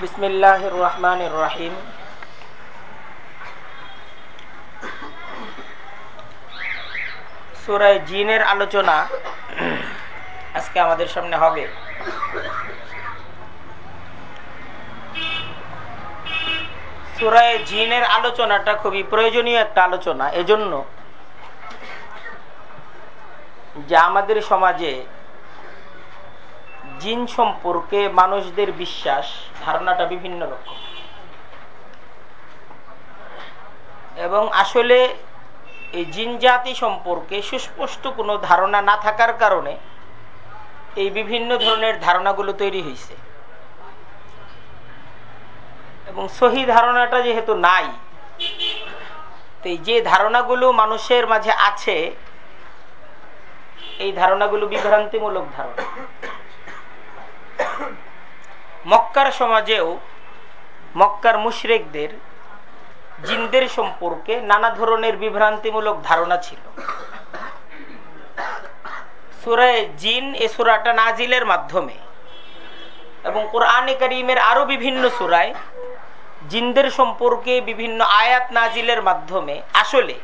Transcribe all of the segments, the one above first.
বিসমিল্লাহ রহমান রহিম সুরায় জিনের আলোচনা আজকে আমাদের সামনে হবে। সুরায় জিনের আলোচনাটা খুবই প্রয়োজনীয় একটা আলোচনা, এজন্য যে আমাদের সমাজে জিন সম্পর্কে মানুষদের বিশ্বাস ধারণাটা বিভিন্ন রকম। এবং আসলে এই জিনজাতি সম্পর্কে সুস্পষ্ট কোনো ধারণা না থাকার কারণে এই বিভিন্ন ধরনের ধারণাগুলো তৈরি হয়েছে এবং সহি ধারণাটা যেহেতু নাই, তো যে ধারণাগুলো মানুষের মাঝে আছে, এই ধারণাগুলো বিভ্রান্তিমূলক ধারণা। মক্কার সমাজেও মক্কার মুশরেকদের জিনদের সম্পর্কে নানা ধরনের বিভ্রান্তিমূলক ধারণা ছিল। সুরায় জিন এ সুরাটা নাজিলের মাধ্যমে এবং কোরআনে করিমের আরও বিভিন্ন সুরায় জিনদের সম্পর্কে বিভিন্ন আয়াত নাজিলের মাধ্যমে আসলে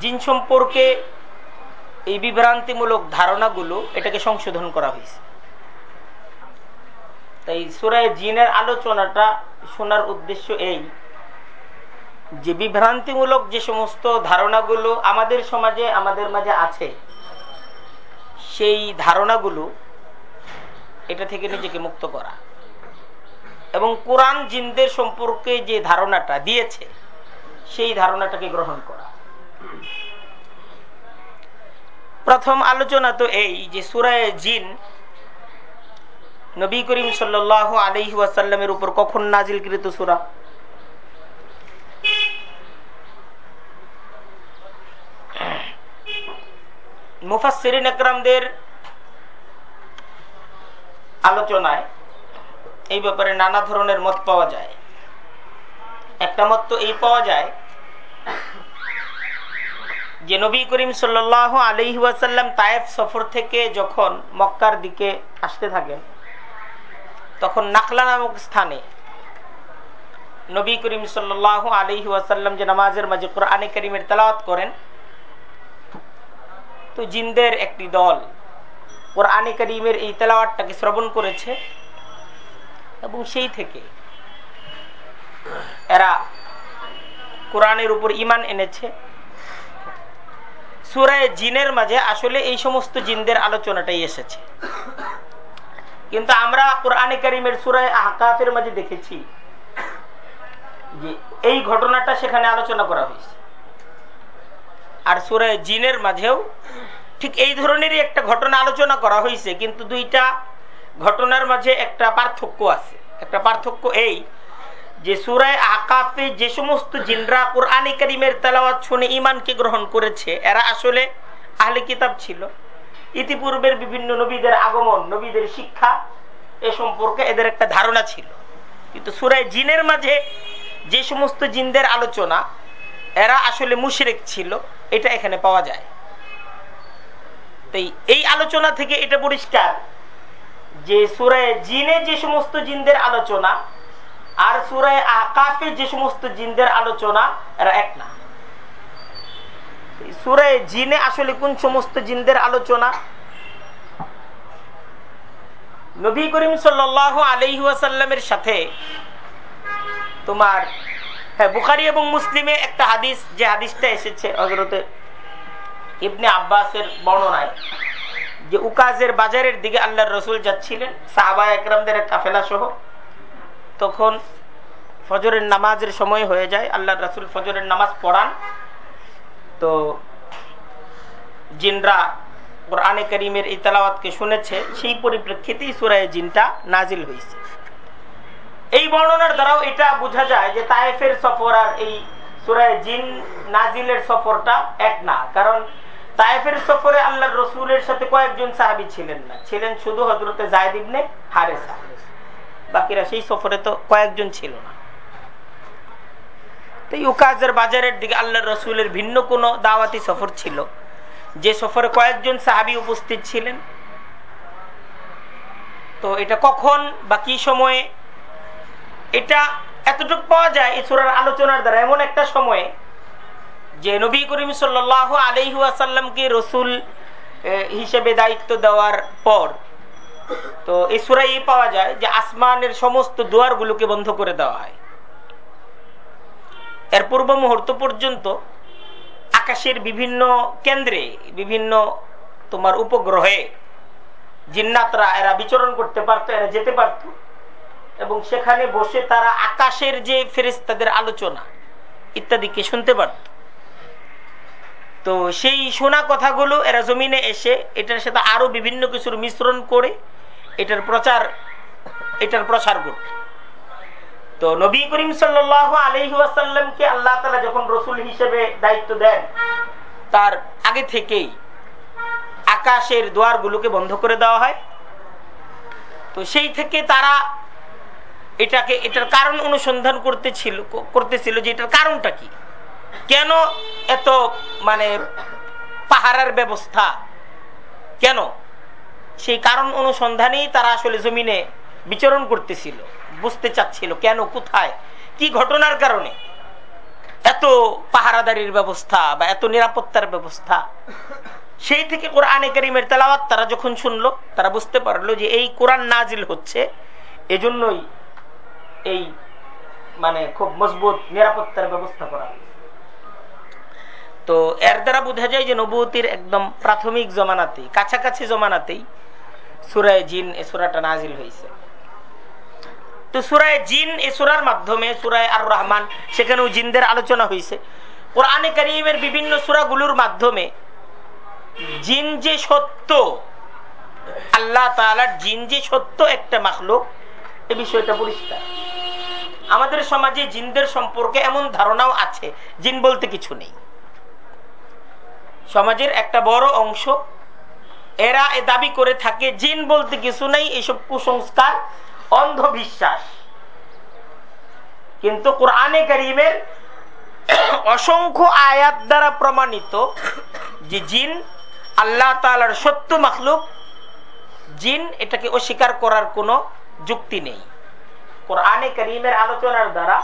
জিন সম্পর্কে এই বিভ্রান্তিমূলক ধারণাগুলো এটাকে সংশোধন করা হয়েছে। তাই সুরায় জিনের আলোচনাটা শোনার উদ্দেশ্য এই যে বিভ্রান্তিমূলক যে সমস্ত ধারণাগুলো আমাদের সমাজে, আমাদের মাঝে আছে, সেই ধারণাগুলো এটা থেকে নিজেকে মুক্ত করা। এবং কোরআন জিনদের সম্পর্কে যে ধারণাটা দিয়েছে, সেই ধারণাটাকে গ্রহণ করা। প্রথম আলোচনা তো এই যে সুরায় জিন নবী করিম সাল আলহি ওয়াসাল্লামের উপর কখন নাজিলকৃত সুরা? মুফাসরিন একরামদের আলোচনায় এই ব্যাপারে নানা ধরনের মত পাওয়া যায়। একটা মত তো এই পাওয়া যায় যে নবী করিম সাল আলহি ওয়াসাল্লাম তায়েফ সফর থেকে যখন মক্কার দিকে আসতে থাকেন তখন নাকলা নামক স্থানে নবী করিম সাল আলহি ওয়াসাল্লাম যে নামাজের মাঝে কোরআনে করিমের তালাওয়াত করেন, তো জিনদের একটি দল কোরআনে করিমের এই তেলাওয়াতটাকে শ্রবণ করেছে এবং সেই থেকে এরা কোরআনের উপর ইমান এনেছে। সুরায় জিনের মাঝে আসলে এই সমস্ত জিনদের আলোচনাটাই এসেছে। কিন্তু আমরা কোরআনে করিমের সুরায় আহকাফের মাঝে দেখেছি যে এই ঘটনাটা সেখানে আলোচনা করা হয়েছে। আর সুরায় জিনের মাঝেও ঠিক এই ধরনেরই একটা ঘটনা আলোচনা করা হয়েছে, কিন্তু দুইটা ঘটনার মাঝে একটা পার্থক্য আছে। একটা পার্থক্য এই যে সুরায় আকাফে যে সমস্ত জিনরা কোরআন করিমের তেলাওয়াত শুনে ইমানকে গ্রহণ করেছে, এরা আসলে আহলে কিতাব ছিল। ইতিপূর্বের বিভিন্ন নবীদের আগমন, নবীদের শিক্ষা এ সম্পর্কে এদের একটা ধারণা ছিল। কিন্তু সুরায় জিনের মাঝে যে সমস্ত জিনদের আলোচনা, এরা আসলে মুশরেক ছিল, এটা এখানে পাওয়া যায়। তাই এই আলোচনা থেকে এটা পরিষ্কার যে সুরায় জিনে যে সমস্ত জিনদের আলোচনা আর সুরায় আকাফে যে সমস্ত জিনদের আলোচনা, এরা এক না। সুরায় জিনে আসলে কোন সমস্ত জিনদের আলোচনা? নবী করিম সাল আলহিহাসাল্লামের সাথে তোমার হ্যাঁ বুখারি এবং মুসলিমে একটা হাদিস, যে হাদিসটা এসেছে হজরতে ইবনে আব্বাসের বর্ণনায়, যে উকাজের বাজারের দিকে আল্লাহর রসুল যাচ্ছিলেন, সাহাবা একরামদের কাফেলা সহ তখন ফজরের নামাজের সময় হয়ে যায় আল্লাহ রসুল ফজরের নামাজ পড়ান। তো জিনরা কোরআনে করিমের এই তালাওয়াতকে শুনেছে, সেই পরিপ্রেক্ষিতেই সুরায় জিনটা নাজিল হয়েছে। এই বর্ণনার দ্বারাও এটা বোঝা যায় যে তায়েফের সফর আর এই সুরায় জিন নাজিলের সফরটা এক না। কারণ তায়েফের সফরে আল্লাহ রসুলের সাথে কয়েকজন সাহাবি ছিলেন না। ছিলেন শুধু হজরতে জায়দিবনে হারেসা। বাকিরা সেই সফরে তো কয়েকজন ছিল না। তো ইউকাজের বাজারের দিকে আল্লাহ রসুলের ভিন্ন কোনো দাওয়াতি সফর ছিল। যে সফরে কয়েকজন সাহাবি উপস্থিত ছিলেন। তো এটা কখন বা কি সময়ে? এটা এতটুকু পাওয়া যায় এই সুরার আলোচনার দ্বারা। এমন একটা সময়ে যে নবী করিম সাল্লাহ আলহাসাল্লামকে রসুল হিসেবে দায়িত্ব দেওয়ার পর তো এই সুরাই পাওয়া যায় যে আসমানের সমস্ত দুয়ারগুলোকে বন্ধ করে দেওয়া হয়। এর পূর্ব মুহূর্ত পর্যন্ত আকাশের বিভিন্ন কেন্দ্রে, বিভিন্ন তোমার উপগ্রহে জিন্নাতরা এরা বিচরণ করতে পারতো, এরা যেতে পারত। এবং সেখানে বসে তারা আকাশের যে ফেরিস্তাদের আলোচনা ইত্যাদিকে শুনতে পারত। তো সেই শোনা কথাগুলো এরা জমিনে এসে এটার সাথে আরও বিভিন্ন কিছুর মিশ্রণ করে এটার প্রচার, এটার প্রসার করত। তো নবী করিম সাল্লাহ আলহিহাসাল্লামকে আল্লাহ তালা যখন রসুল হিসেবে দায়িত্ব দেন, তার আগে থেকেই আকাশের দুয়ারগুলোকে বন্ধ করে দেওয়া হয়। তো সেই থেকে তারা এটাকে, এটার কারণ অনুসন্ধান করতেছিল করতেছিল যে এটার কারণটা কি? কেন এত মানে পাহারার ব্যবস্থা? কেন? সেই কারণ অনুসন্ধানেই তারা আসলে জমিনে বিচরণ করতেছিল। বুঝতে চাচ্ছিল, কেন, কোথায়, কি ঘটনার কারণে? এত পাহারাদারির ব্যবস্থা বা এত নিরাপত্তার ব্যবস্থা। সেই থেকে কোরআনে করিমের তেলাওয়াত তারা যখন শুনলো, তারা বুঝতে পারল যে এই কোরআন নাজিল হচ্ছে, এজন্যই এই মানে খুব মজবুত নিরাপত্তার ব্যবস্থা করা তো এর দ্বারা বোঝা যায় যে নবুতির একদম প্রাথমিক জমানাতেই, কাছাকাছি জমানাতেই সুরায় জিন এ সুরাটা নাজিল হয়েছে। তো সুরায় জিন এ সুরার মাধ্যমে, সুরায় আর রহমান সেখানেও জিনদের আলোচনা হয়েছে কোরআনে করিমের বিভিন্ন সুরাগুলোর মাধ্যমে জিন যে সত্য, আল্লাহ তালার জিন যে সত্য একটা মাখলুক, এ বিষয়টা পরিষ্কার। আমাদের সমাজে জিনদের সম্পর্কে এমন ধারণাও আছে, জিন বলতে কিছু নেই। সমাজের একটা বড় অংশ, এরা এ দাবি করে থাকে, জিন বলতে কিছু নেই এইসব কুসংস্কার অন্ধবিশ্বাস। কিন্তু কোরআনে করিমের অসংখ্য আয়াত দ্বারা প্রমাণিত যে জিন আল্লাহ তালার সত্য মাখলুক, জিন এটাকে অস্বীকার করার কোনো যুক্তি নেই। কোরআনে করিমের আলোচনার দ্বারা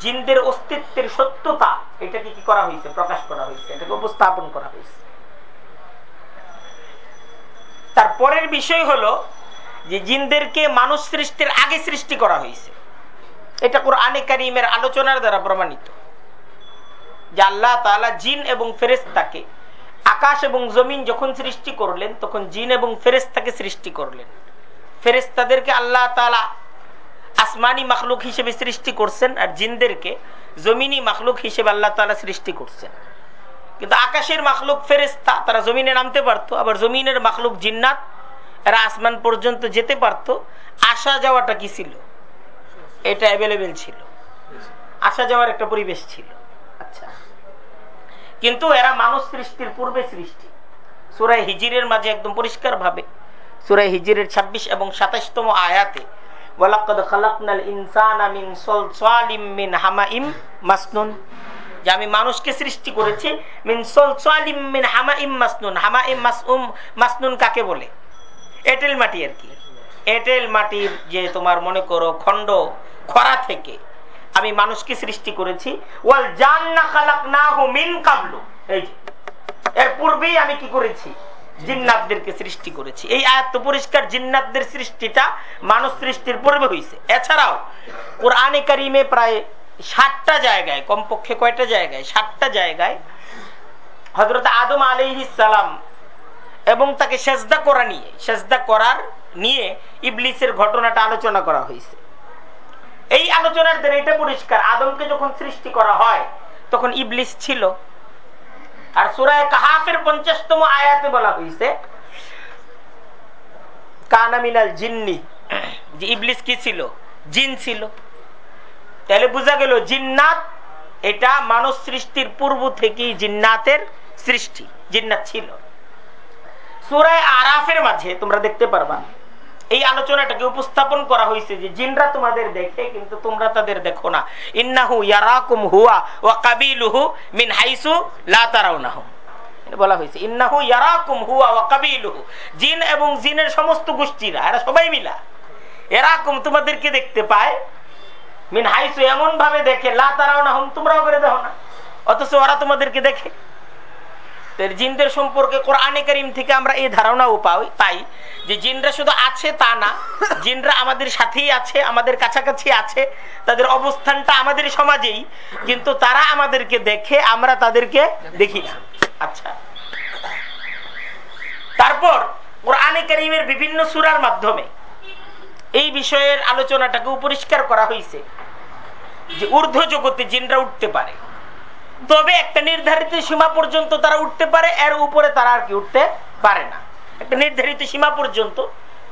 জিনদের অস্তিত্বের সত্যতা এটাকে কি করা হয়েছে, প্রকাশ করা হয়েছে, এটাকে উপস্থাপন করা হয়েছে। তার পরের বিষয় হলো যে জিনদেরকে মানুষ সৃষ্টির আগে সৃষ্টি করা হয়েছে। এটা কোরআনে করিমের আলোচনার দ্বারা প্রমাণিত। যে আল্লাহ তালা জিন এবং ফেরেস্তাকে আকাশ এবং জমিন যখন সৃষ্টি করলেন, তখন জিন এবং ফেরেস্তাকে সৃষ্টি করলেন। ফেরেস্তাদেরকে আল্লাহ তালা আসমানি মাখলুক হিসেবে সৃষ্টি করছেন আর জিনদেরকে জমিনি মাখলুক হিসেবে আল্লাহ তালা সৃষ্টি করছেন। কিন্তু আকাশের মাখলুক ফেরেস্তা তারা জমিনে নামতে পারতো, আবার জমিনের মাখলুক জিন্নাত এরা আসমান পর্যন্ত যেতে পারতো, আসা যাওয়াটা কি ছিল? এটা অ্যাভেলেবেল ছিল। আসা যাওয়ার একটা পরিবেশ ছিল। আচ্ছা। কিন্তু এরা মানুষ সৃষ্টির পূর্বে সৃষ্টি। সুরাই হিজিরের মাঝে একদম পরিষ্কার ভাবে সুরাই হিজিরের ২৬ এবং সাতাশতম আয়াতে যে আমি মানুষকে সৃষ্টি করেছি, মিন মিন হামাইম মাসনুন। হামাইম মাসউম, মাসনুন কাকে বলে? এটেল মাটি আর কি। এটেল মাটির যে তোমার মনে করো খণ্ড খরা থেকে আমি মানুষকে সৃষ্টি করেছি। ওয়াল জান্না খালাকনাহু মিন কাবলু। এই এর পূর্বেই আমি কি করেছি? জিন্নাতদেরকে সৃষ্টি করেছি। এই আয়াত পরিষ্কার, জিন্নাতদের সৃষ্টিটা মানুষ সৃষ্টির পূর্বে হয়েছে এছাড়াও কোরআনে কারিমে প্রায় ষাটটা জায়গায়, কমপক্ষে কয়টা জায়গায়, ষাটটা জায়গায় হজরত আদম আলী সালাম এবং তাকে সেজদা করা নিয়ে, সেজদা করার নিয়ে ইবলিসের ঘটনাটা আলোচনা করা হয়েছে। এই আলোচনার দ্বারা এটা পরিষ্কার, আদমকে যখন সৃষ্টি করা হয়, তখন ইবলিস ছিল। আর সুরায় কাহাফের পঞ্চাশতম আয়াতে বলা হয়েছে কানামিনাল জিন্নি যে ইবলিস কি ছিল? জিন ছিল। তাহলে বোঝা গেল জিন্নাত, এটা মানুষ সৃষ্টির পূর্ব থেকেই জিন্নাতের সৃষ্টি, জিন্নাত ছিল। সুরায় আরাফের মাঝে তোমরা দেখতে পারবা। এই আলোচনাটাকে উপস্থাপন করা হয়েছে যে জিনরা তোমাদের দেখে, কিন্তু তোমরা তাদের দেখো না। ইন্নাহু ইয়ারাকুম হুয়া ওয়া কাবিলুহু মিন হাইসু লা তারাউনাহু। বলা হয়েছে, ইন্নাহু ইয়ারাকুম হুয়া ওয়া কাবিলুহু। জিন এবং জিনের সমস্ত গোষ্ঠীরা, এরা সবাই মিলা, এরাকুম তোমাদেরকে দেখতে পায়। মিন হাইসু এমন ভাবে দেখে, লা তারাও না হুম তোমরাও করে দেখো না। অথচ ওরা তোমাদেরকে দেখে। জিনদের সম্পর্কে কোরআনে করিম থেকে আমরা এই ধারণাও পাই পাই যে জিনরা শুধু আছে তা না, জিনরা আমাদের সাথেই আছে, আমাদের কাছাকাছি আছে, তাদের অবস্থানটা আমাদের সমাজেই, কিন্তু তারা আমাদেরকে দেখে, আমরা তাদেরকে দেখি না। আচ্ছা। তারপর কোরআনে করিমের বিভিন্ন সুরার মাধ্যমে এই বিষয়ের আলোচনাটাকে পরিষ্কার করা হয়েছে যে ঊর্ধ্ব জগতে জিনরা উঠতে পারে। তবে একটা নির্ধারিত সীমা পর্যন্ত তারা উঠতে পারে, এর উপরে তারা আর কি উঠতে পারে না। একটা নির্ধারিত সীমা পর্যন্ত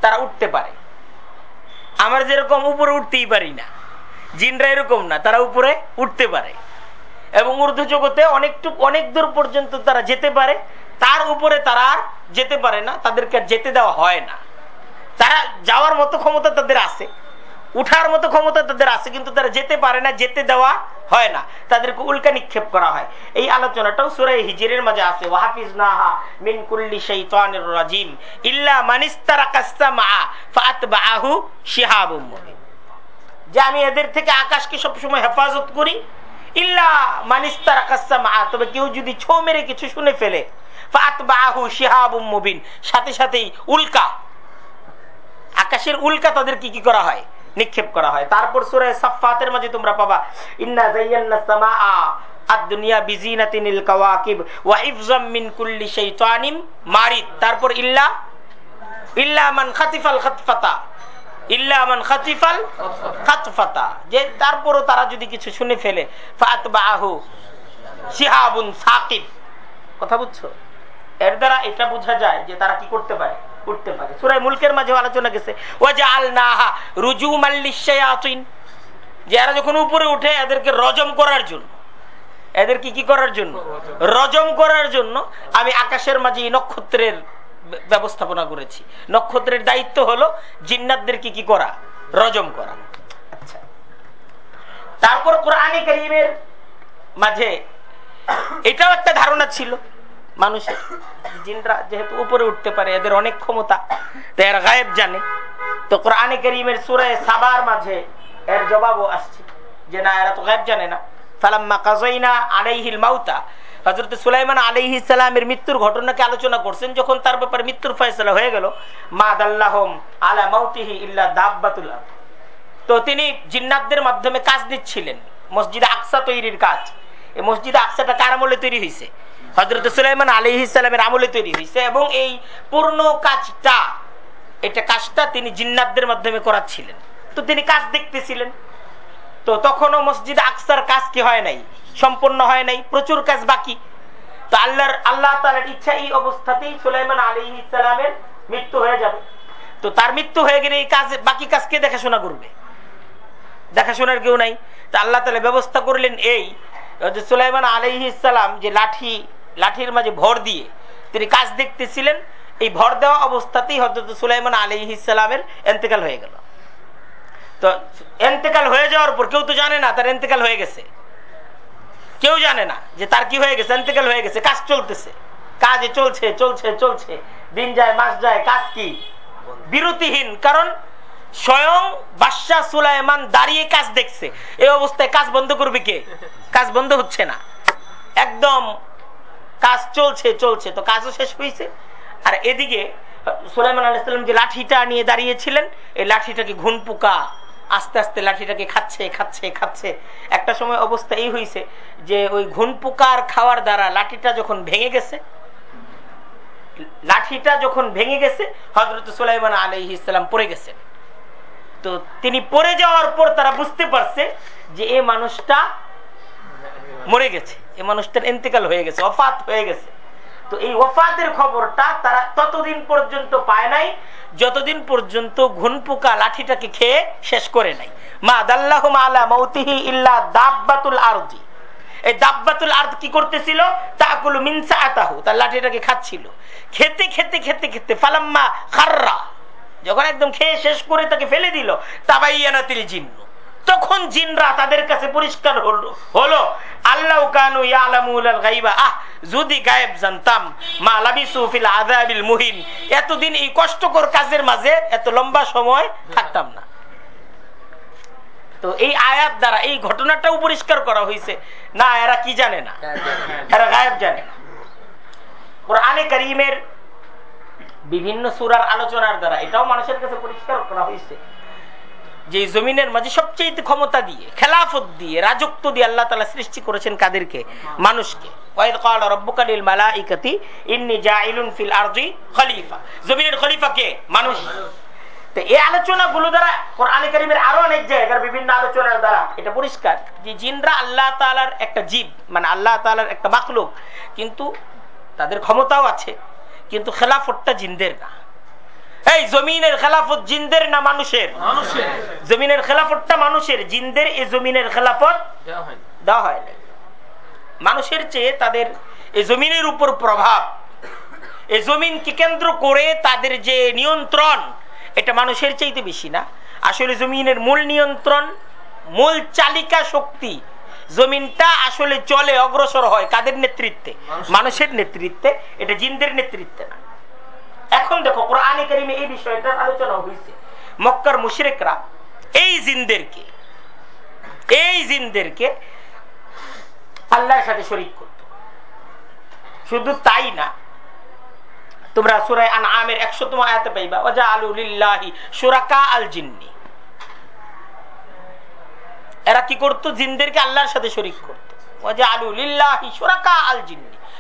তারা উঠতে পারে। আমার যেরকম উপরে উঠতেই পারি না, জিনরা এরকম না, তারা উপরে উঠতে পারে। এবং ঊর্ধ্ব জগতে অনেকটুক, অনেক দূর পর্যন্ত তারা যেতে পারে, তার উপরে তারা আর যেতে পারে না, তাদেরকে যেতে দেওয়া হয় না। তারা যাওয়ার মতো ক্ষমতা তাদের আছে। উঠার মতো ক্ষমতা তাদের আছে, কিন্তু তারা যেতে পারে না, যেতে দেওয়া হয় না। তাদেরকে উল্কা নিক্ষেপ করা হয়। এই আলোচনাটাও সুরাই হিজিরের মাঝে আছে। ওয়াহাফিজ নাহা মিন কুল্লি শাইতানির রাজিম ইল্লা মানিস্তারা কাসসামা ফাতবাহু শিহাবুম মুবিন যে আমি এদের থেকে আকাশকে সবসময় হেফাজত করি, ইল্লা মানিস্তারা কাসসামা তবে কেউ যদি ছো মেরে কিছু শুনে ফেলে ফাতবাহু শিহাবুম মুবিন, সাথে সাথেই উল্কা। আকাশের উল্কা তাদের কি কি করা হয়? নিক্ষেপ করা হয়। তারপর সুরে সাফাতের মাঝে তোমরা পাবা, ইন্না জাইয়ান্না আদ-দুনিয়া বিজিনাতিনিল কাওয়াকিব ওয়া ইফজাম মিন কুল্লি শাইতানিম মারিদ। তারপর, ইল্লা ইল্লা মান খাতিফাল খাতফাতা, ইল্লা মান খাতিফাল খাতফাতা। যে, তারপরও তারা যদি কিছু শুনে ফেলে ফাতবাহু শিহাবুন সাকিব। কথা বুঝছ? এর দ্বারা এটা বোঝা যায় যে তারা কি করতে পারে? উঠতে পারে। সুরাই মুলকের মাঝে আলোচনা গেছে। ও যে আল নাহা রুজু মাল্লিশায়াতিন যে এরা যখন উপরে উঠে এদেরকে রজম করার জন্য এদের কি কি করার জন্য? রজম করার জন্য আমি আকাশের মাঝে নক্ষত্রের ব্যবস্থাপনা করেছি। নক্ষত্রের দায়িত্ব হলো জিন্নাতদের কি কি করা? রজম করা। আচ্ছা। তারপর কোরআনে করিমের মাঝে এটাও একটা ধারণা ছিল। মানুষের জিনরা যেহেতু উপরে উঠতে পারে, এদের অনেক ক্ষমতা। তো এর গায়েব জানে। তো কোরআনে করিমের সুরে সাবার মাঝে এর জবাবও আসছে যে না, এরা তো গায়েব জানে না। ফালাম্মা আলাইহিল মাউতা। সুলাইমান মৃত্যুর ঘটনাকে আলোচনা করছেন, যখন তার মৃত্যুর হয়ে গেল, মা আলা মাউতিহি তো তিনি জিন্নাতদের মাধ্যমে কাজ দিচ্ছিলেন। মসজিদ আকসা তৈরির কাজ। এই মসজিদ আকসাটা কার আমলে তৈরি হয়েছে হজরত সুলাইমান আলী ইসলামের আমলে তৈরি হয়েছে এবং এই পূর্ণ কাজটা, এটা কাজটা তিনি জিন্নাতদের মাধ্যমে করাচ্ছিলেন। তো তিনি কাজ দেখতেছিলেন। তো তখনও মসজিদ আকসার কাজ কি হয় নাই? সম্পূর্ণ হয় নাই, প্রচুর কাজ বাকি। তো আল্লাহর, আল্লাহ তালার ইচ্ছা এই অবস্থাতেই সুলাইমান আলী ইসলামের মৃত্যু হয়ে যাবে। তো তার মৃত্যু হয়ে গেলে এই কাজ, বাকি কাজকে দেখাশোনা করবে? দেখাশোনার কেউ নাই। তা আল্লাহ তালা ব্যবস্থা করলেন এই সুলাইমান আলহি ইসালাম যে লাঠি লাঠির মাঝে ভর দিয়ে তিনি কাজ দেখতেছিলেন। এই ভর দেওয়া অবস্থাতেই হজরত সুলাইমান আলী ইসালামের এন্তেকাল হয়ে গেল। তো এন্তেকাল হয়ে যাওয়ার পর কেউ তো জানে না তার এন্তেকাল হয়ে গেছে। কেউ জানে না যে তার কি হয়ে গেছে, এন্তেকাল হয়ে গেছে, কাজ চলতেছে। কাজে চলছে চলছে চলছে। দিন যায়, মাস যায়, কাজ কি? বিরতিহীন, কারণ স্বয়ং বাদশাহ সুলাইমান দাঁড়িয়ে কাজ দেখছে। এই অবস্থায় কাজ বন্ধ করবে কে? কাজ বন্ধ হচ্ছে না। একদম কাজ চলছে চলছে। তো কাজও শেষ হয়েছে। আর এদিকে, সুলাইমান আলাইসাল্লাম যে লাঠিটা নিয়ে দাঁড়িয়েছিলেন, এই লাঠিটাকে ঘুন পোকা আস্তে আস্তে লাঠিটাকে খাচ্ছে খাচ্ছে খাচ্ছে। একটা সময় অবস্থা এই হয়েছে যে ওই ঘুন পোকার খাওয়ার দ্বারা লাঠিটা যখন ভেঙে গেছে, লাঠিটা যখন ভেঙে গেছে হজরত সুলাইমান আলহ ইসলাম পড়ে গেছেন তো তিনি পড়ে যাওয়ার পর তারা বুঝতে পারছে যে এ মানুষটা মরে গেছে। এই মানুষটার ইন্তেকাল হয়ে গেছে অফাত হয়ে গেছে। তো এই ওফাতের খবরটা তারা ততদিন পর্যন্ত পায় নাই, যতদিন পর্যন্ত ঘুন পোকা লাঠিটাকে খেয়ে শেষ করে নাই। মা দাল্লাহ আলা মৌতিহি ইল্লা দাব্বাতুল আরজি এই দাব্বাতুল আর্দ কি করতেছিল? তাকুল মিনসা আতাহু তার লাঠিটাকে খাচ্ছিল। খেতে খেতে খেতে খেতে ফালাম্মা খাররা, যখন একদম খেয়ে শেষ করে তাকে ফেলে দিল, তাবাইয়ানাতিল জিন্ন। তখন জিনরা তাদের কাছে পরিষ্কার হলো হলো আল্লাহ কানু ইয়ালামুল গাইবা। আহ যদি গায়েব জানতাম মা লাবিসু ফিল আযাবিল মুহিন। এতদিন এই কষ্টকর কাজের মাঝে এত লম্বা সময় থাকতাম না। তো এই আয়াত দ্বারা এই ঘটনাটাও পরিষ্কার করা হয়েছে। না এরা কি জানে না। এরা গায়েব জানে না। কোরআনে করিমের বিভিন্ন সুরার আলোচনার দ্বারা এটাও মানুষের কাছে পরিষ্কার করা হয়েছে। যে জমিনের মাঝে সবচেয়ে ক্ষমতা দিয়ে, খেলাফত দিয়ে, রাজত্ব দিয়ে আল্লাহ তালা সৃষ্টি করেছেন কাদেরকে? মানুষকে। মানুষ। এই আলোচনাগুলো দ্বারা আরও অনেক জায়গার বিভিন্ন আলোচনার দ্বারা এটা পরিষ্কার যে আল্লাহ তালার একটা জীব মানে একটা কিন্তু তাদের ক্ষমতাও আছে, কিন্তু খেলাফতটা জিনদের না। এই জমিনের খেলাফত জিন্দের না মানুষের? জমিনের খেলাফতটা মানুষের জিন্দের এই জমিনের খেলাফত দেওয়া হয় মানুষের চেয়ে তাদের এই জমিনের উপর প্রভাব। এই জমিনকে কেন্দ্র করে তাদের যে নিয়ন্ত্রণ এটা মানুষের চাইতে বেশি না। আসলে জমিনের মূল নিয়ন্ত্রণ মূল চালিকা শক্তি জমিনটা আসলে চলে অগ্রসর হয় কাদের নেতৃত্বে? মানুষের নেতৃত্বে এটা জিনদের নেতৃত্বে না। এখন দেখো, কোরআনে কারিমে এই বিষয়টার আলোচনা হয়েছে। মক্কার মুশরেকরা, এই জিনদেরকে এই জিনদেরকে আল্লাহর সাথে শরিক করত। শুধু তাই না, তোমরা সুরায় আন আমের একশোতম আয়াতে পাইবা ওজা আলুলিল্লাহি সুরাকা আল জিন্নি। এরা কি করতো? জিনদেরকে আল্লাহর সাথে শরিক করতো। ওজা আলুলিল্লাহি সুরাকা আল জিন্নি।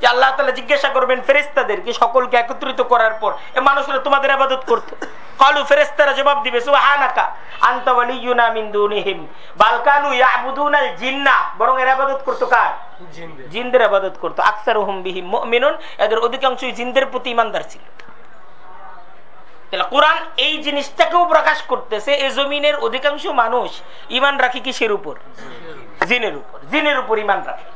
যে আল্লাহ তালা জিজ্ঞাসা করবেন ফেরেশতাদেরকে সকলকে একত্রিত করার পর এ মানুষরা তোমাদের ইবাদত করতো? কালু ফেরেশতারা জবাব দিবে মিন দুনিহিম। ইয়াবুদুনাল জিন্না। বরং এরা ইবাদত করতো কার? জিনদের। আবাদত করতো। আকসারুহুম বিহিম মুমিনুন। এদের অধিকাংশই জিনদের প্রতি ইমানদার ছিল। কোরআন এই জিনিসটাকেও প্রকাশ করতেছে এই জমিনের অধিকাংশ মানুষ ইমান রাখি কিসের উপর। জিনের উপর। জিনের উপর ইমান রাখে।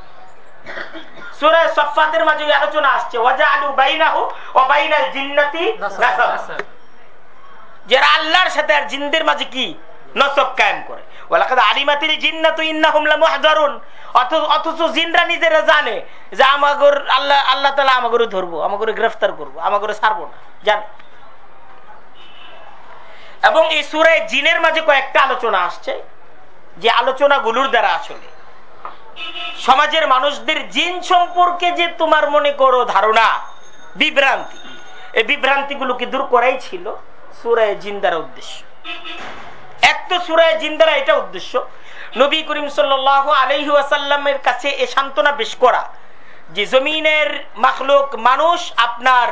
সুরায় সফাতের মাঝে আলোচনা আসছে। ওয়াজা আলু বাইনাহু ও বাইনাল জিন্নাতি যারা আল্লাহর সাথে আর জিনদের মাঝে কি? নসব কায়েম করে। ওয়ালাকাদ আলিমাতিল জিন্নাতু ইন্নাহুম অথচ জিনরা নিজেরা জানে যে আমাগর আল্লাহ আল্লাহ তাআলা আমাগরে ধরবো আমাগরে গ্রেফতার করব আমাগরে ছাড়বো না। জানে। এবং এই সুরায় জিনের মাঝে কয়েকটা আলোচনা আসছে। যে আলোচনাগুলোর দ্বারা আসলে সমাজের মানুষদের জিন সম্পর্কে যে তোমার মনে করো ধারণা, বিভ্রান্তি, এই বিভ্রান্তিগুলোকে দূর করাই ছিল? সুরায় জিন দ্বারা উদ্দেশ্য। এক তো সুরায় জিন দ্বারা এটা উদ্দেশ্য। নবী করিম সাল আলহি কাছে এ সান্ত্বনা পেশ করা যে জমিনের মাখলুক মানুষ আপনার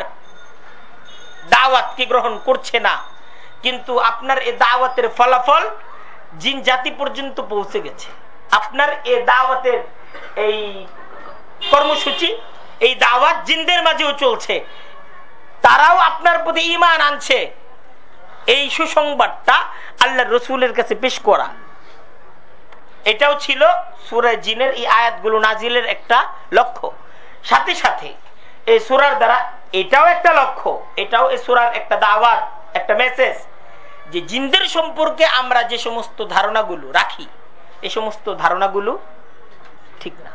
দাওয়াতকে গ্রহণ করছে না, কিন্তু আপনার এ দাওয়াতের ফলাফল জিন জাতি পর্যন্ত পৌঁছে গেছে। আপনার এ দাওয়াতের এই কর্মসূচি, এই দাওয়াত জিনদের মাঝেও চলছে। তারাও আপনার প্রতি ইমান আনছে। এই সুসংবাদটা আল্লাহ রসুলের কাছে পেশ করা। এটাও ছিল সুরে জিনের এই আয়াতগুলো নাজিলের একটা লক্ষ্য। সাথে সাথে এই সুরার দ্বারা এটাও একটা লক্ষ্য, এটাও এই সুরার একটা দাওয়াত, একটা মেসেজ যে জিনদের সম্পর্কে আমরা যে সমস্ত ধারণাগুলো রাখি এই সমস্ত ধারণাগুলো ঠিক না।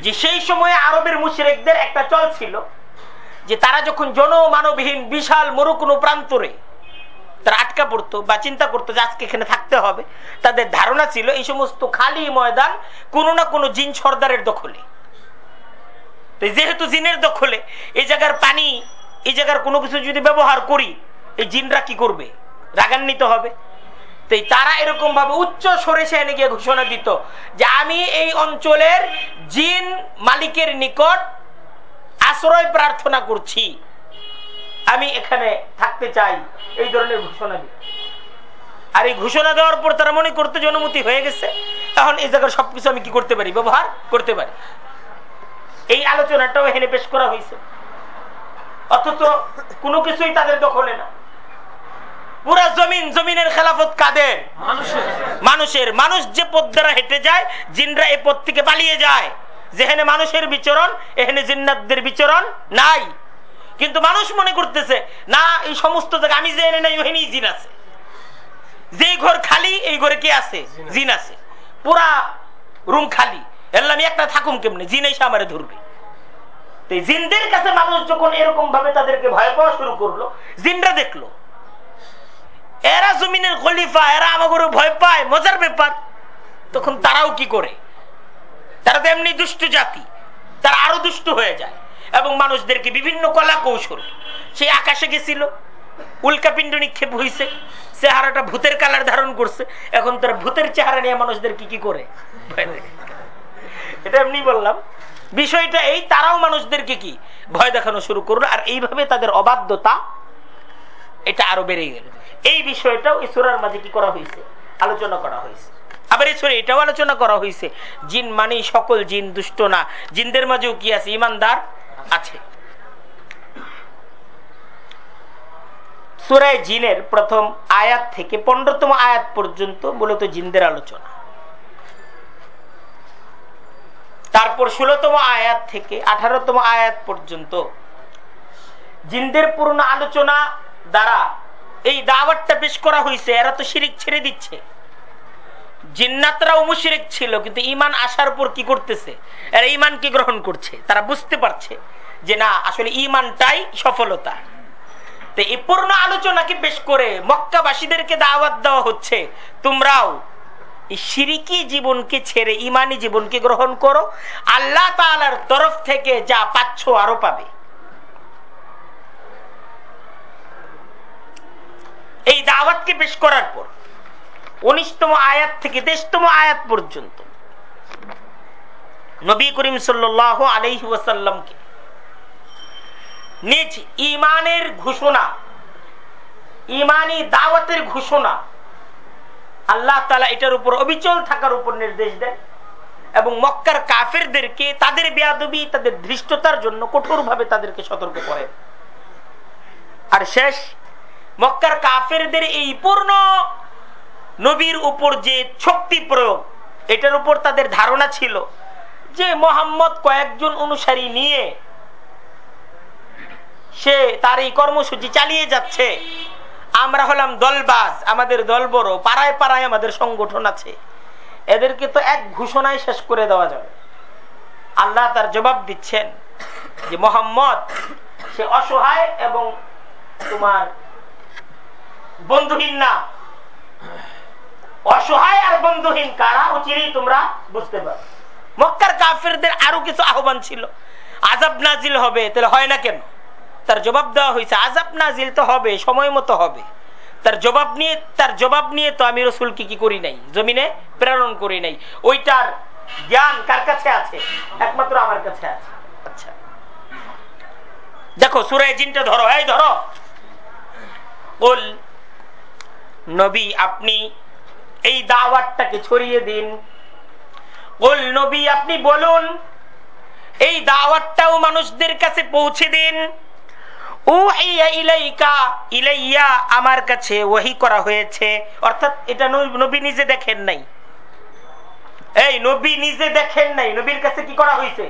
যে সেই সময়ে আরবের একটা চল ছিল যে তারা যখন জনমানবহীন বিশাল প্রান্তরে তারা আটকা পড়তো বা চিন্তা করতো যে আজকে এখানে থাকতে হবে, তাদের ধারণা ছিল এই সমস্ত খালি ময়দান কোনো না কোনো জিন সর্দারের দখলে। যেহেতু জিনের দখলে এই জায়গার পানি এই জায়গার কোনো কিছু যদি ব্যবহার করি, এই জিনরা কি করবে? রাগান্বিত হবে। তাই তারা এরকম ভাবে উচ্চ সরে সেখানে গিয়ে ঘোষণা দিত যে আমি এই অঞ্চলের জিন মালিকের নিকট আশ্রয় প্রার্থনা করছি। আমি এখানে থাকতে চাই। এই ধরনের ঘোষণা দিত। আর এই ঘোষণা দেওয়ার পর তারা মনে করতে যে অনুমতি হয়ে গেছে। তখন এই জায়গার সবকিছু আমি কি করতে পারি? ব্যবহার করতে পারি। এই আলোচনাটাও এখানে পেশ করা হয়েছে। অথচ কোনো কিছুই তাদের দখলে না। পুরা জমিন জমিনের খেলাফত কাদের? মানুষের। মানুষ যে পথ দ্বারা হেঁটে যায় জিনরা এই পথ থেকে পালিয়ে যায়। যেখানে মানুষের বিচরণ এখানে জিন্নাতদের বিচরণ নাই। কিন্তু মানুষ মনে করতেছে না এই সমস্ত জায়গা আমি এনে নাই ওখানেই জিন আছে। যে ঘর খালি এই ঘরে কে আছে? জিন আছে। পুরা রুম খালি। এলাম আমি একটা থাকুম কেমনে? জিন এসে আমারে ধরবে। জিনদের কাছে মানুষ যখন এরকম ভাবে তাদেরকে ভয় পাওয়া শুরু করল, জিনরা দেখল, এরা জমিনের খলিফা, এরা ভয় পায়, মজার ব্যাপার। তখন তারাও কি করে? তারা তো এমনি দুষ্ট জাতি, তারা আরও দুষ্ট হয়ে যায় এবং মানুষদেরকে বিভিন্ন কলা কৌশল সেই আকাশে গেছিল উল্কাপিণ্ড নিক্ষেপ হয়েছে চেহারাটা ভূতের কালার ধারণ করছে, এখন তারা ভূতের চেহারা নিয়ে মানুষদের কি কি করে এটা এমনি বললাম। বিষয়টা এই তারাও মানুষদেরকে কি? ভয় দেখানো শুরু করল, আর এইভাবে তাদের অবাধ্যতা এটা আরও বেড়ে গেল। এই বিষয়টাও ঈশ্বরের মাঝে কি করা হয়েছে? আলোচনা করা হয়েছে। আবার ঈশ্বরে এটাও আলোচনা করা হয়েছে। জিন মানেই সকল জিন, দুষ্ট না। জিনদের মাঝেও কি আছে? ইমানদার আছে। সুরায় জিনের প্রথম আয়াত থেকে পনেরোতম আয়াত পর্যন্ত মূলত জিনদের আলোচনা। তারপর ষোলতম আয়াত থেকে আঠারোতম আয়াত পর্যন্ত। জিনদের পূর্ণ আলোচনা দ্বারা এই দাওয়াতটা পেশ করা হয়েছে, এরা তো শিরিক ছেড়ে দিচ্ছে। জিন্নাতরাও মুশরিক ছিল, কিন্তু ইমান আসার পর কি করতেছে? এরা ইমানকে গ্রহণ করছে। তারা বুঝতে পারছে যে না, আসলে ইমানটাই সফলতা। এই পূর্ণ আলোচনাকে বেশ করে মক্কাবাসীদেরকে দাওয়াত দেওয়া হচ্ছে, তোমরাও এই সিরিকি জীবনকে ছেড়ে, ইমানি জীবনকে গ্রহণ করো। আল্লাহ তালার তরফ থেকে যা পাচ্ছ আরও পাবে। এই দাওয়াতকে পেশ করার পর, উনিশতম আয়াত থেকে দেশতম আয়াত পর্যন্ত, নবী করিম সাল্লাহ আলহি নিজ ইমানের ঘোষণা, ইমানি দাওয়াতের ঘোষণা আল্লাহ তালা এটার উপর অবিচল থাকার উপর নির্দেশ দেন এবং মক্কার কাফেরদেরকে তাদের বেয়াদবি, তাদের ধৃষ্টতার জন্য কঠোরভাবে তাদেরকে সতর্ক করেন আর শেষ, মক্কার কাফেরদের এই পূর্ণ নবীর উপর যে শক্তি প্রয়োগ, এটার উপর তাদের ধারণা ছিল যে মোহাম্মদ কয়েকজন অনুসারী নিয়ে সে তার এই কর্মসূচি চালিয়ে যাচ্ছে। আমরা হলাম দলবাজ, আমাদের দল বড়, পাড়ায় পাড়ায় আমাদের সংগঠন আছে। এদেরকে তো এক ঘোষণায় শেষ করে দেওয়া যাবে। আল্লাহ তার জবাব দিচ্ছেন যে মোহাম্মদ, সে অসহায় এবং তোমার বন্ধুহীন না। অসহায় আর বন্ধুহীন, কারা অচিরেই তোমরা বুঝতে পারো মক্কার কাফেরদের আরও কিছু আহ্বান ছিল। আজাব নাজিল হবে, তাহলে হয় না কেন? তার জবাব দেওয়া হয়েছে আজাব নাজিল তো হবে, সময় মতো হবে। তার জবাব নিয়ে, তার জবাব নিয়ে তো আমি রসুলকে কি কি করি নাই? জমিনে প্রেরণ করি নাই। ওইটার জ্ঞান কার কাছে আছে? একমাত্র আমার কাছে আছে। আচ্ছা। দেখো সুরায় জিনটা ধরো। এই ধরো। বল, নবী, আপনি এই দাওয়াতটাকে ছড়িয়ে দিন। বল, নবী, আপনি বলুন, এই দাওয়াতটাও মানুষদের কাছে পৌঁছে দিন। ইলাইয়া আমার কাছে ওহি করা হয়েছে। অর্থাৎ এটা নবী নিজে দেখেন নাই। এই নবী নিজে দেখেন নাই নবীর কাছে কি করা হয়েছে?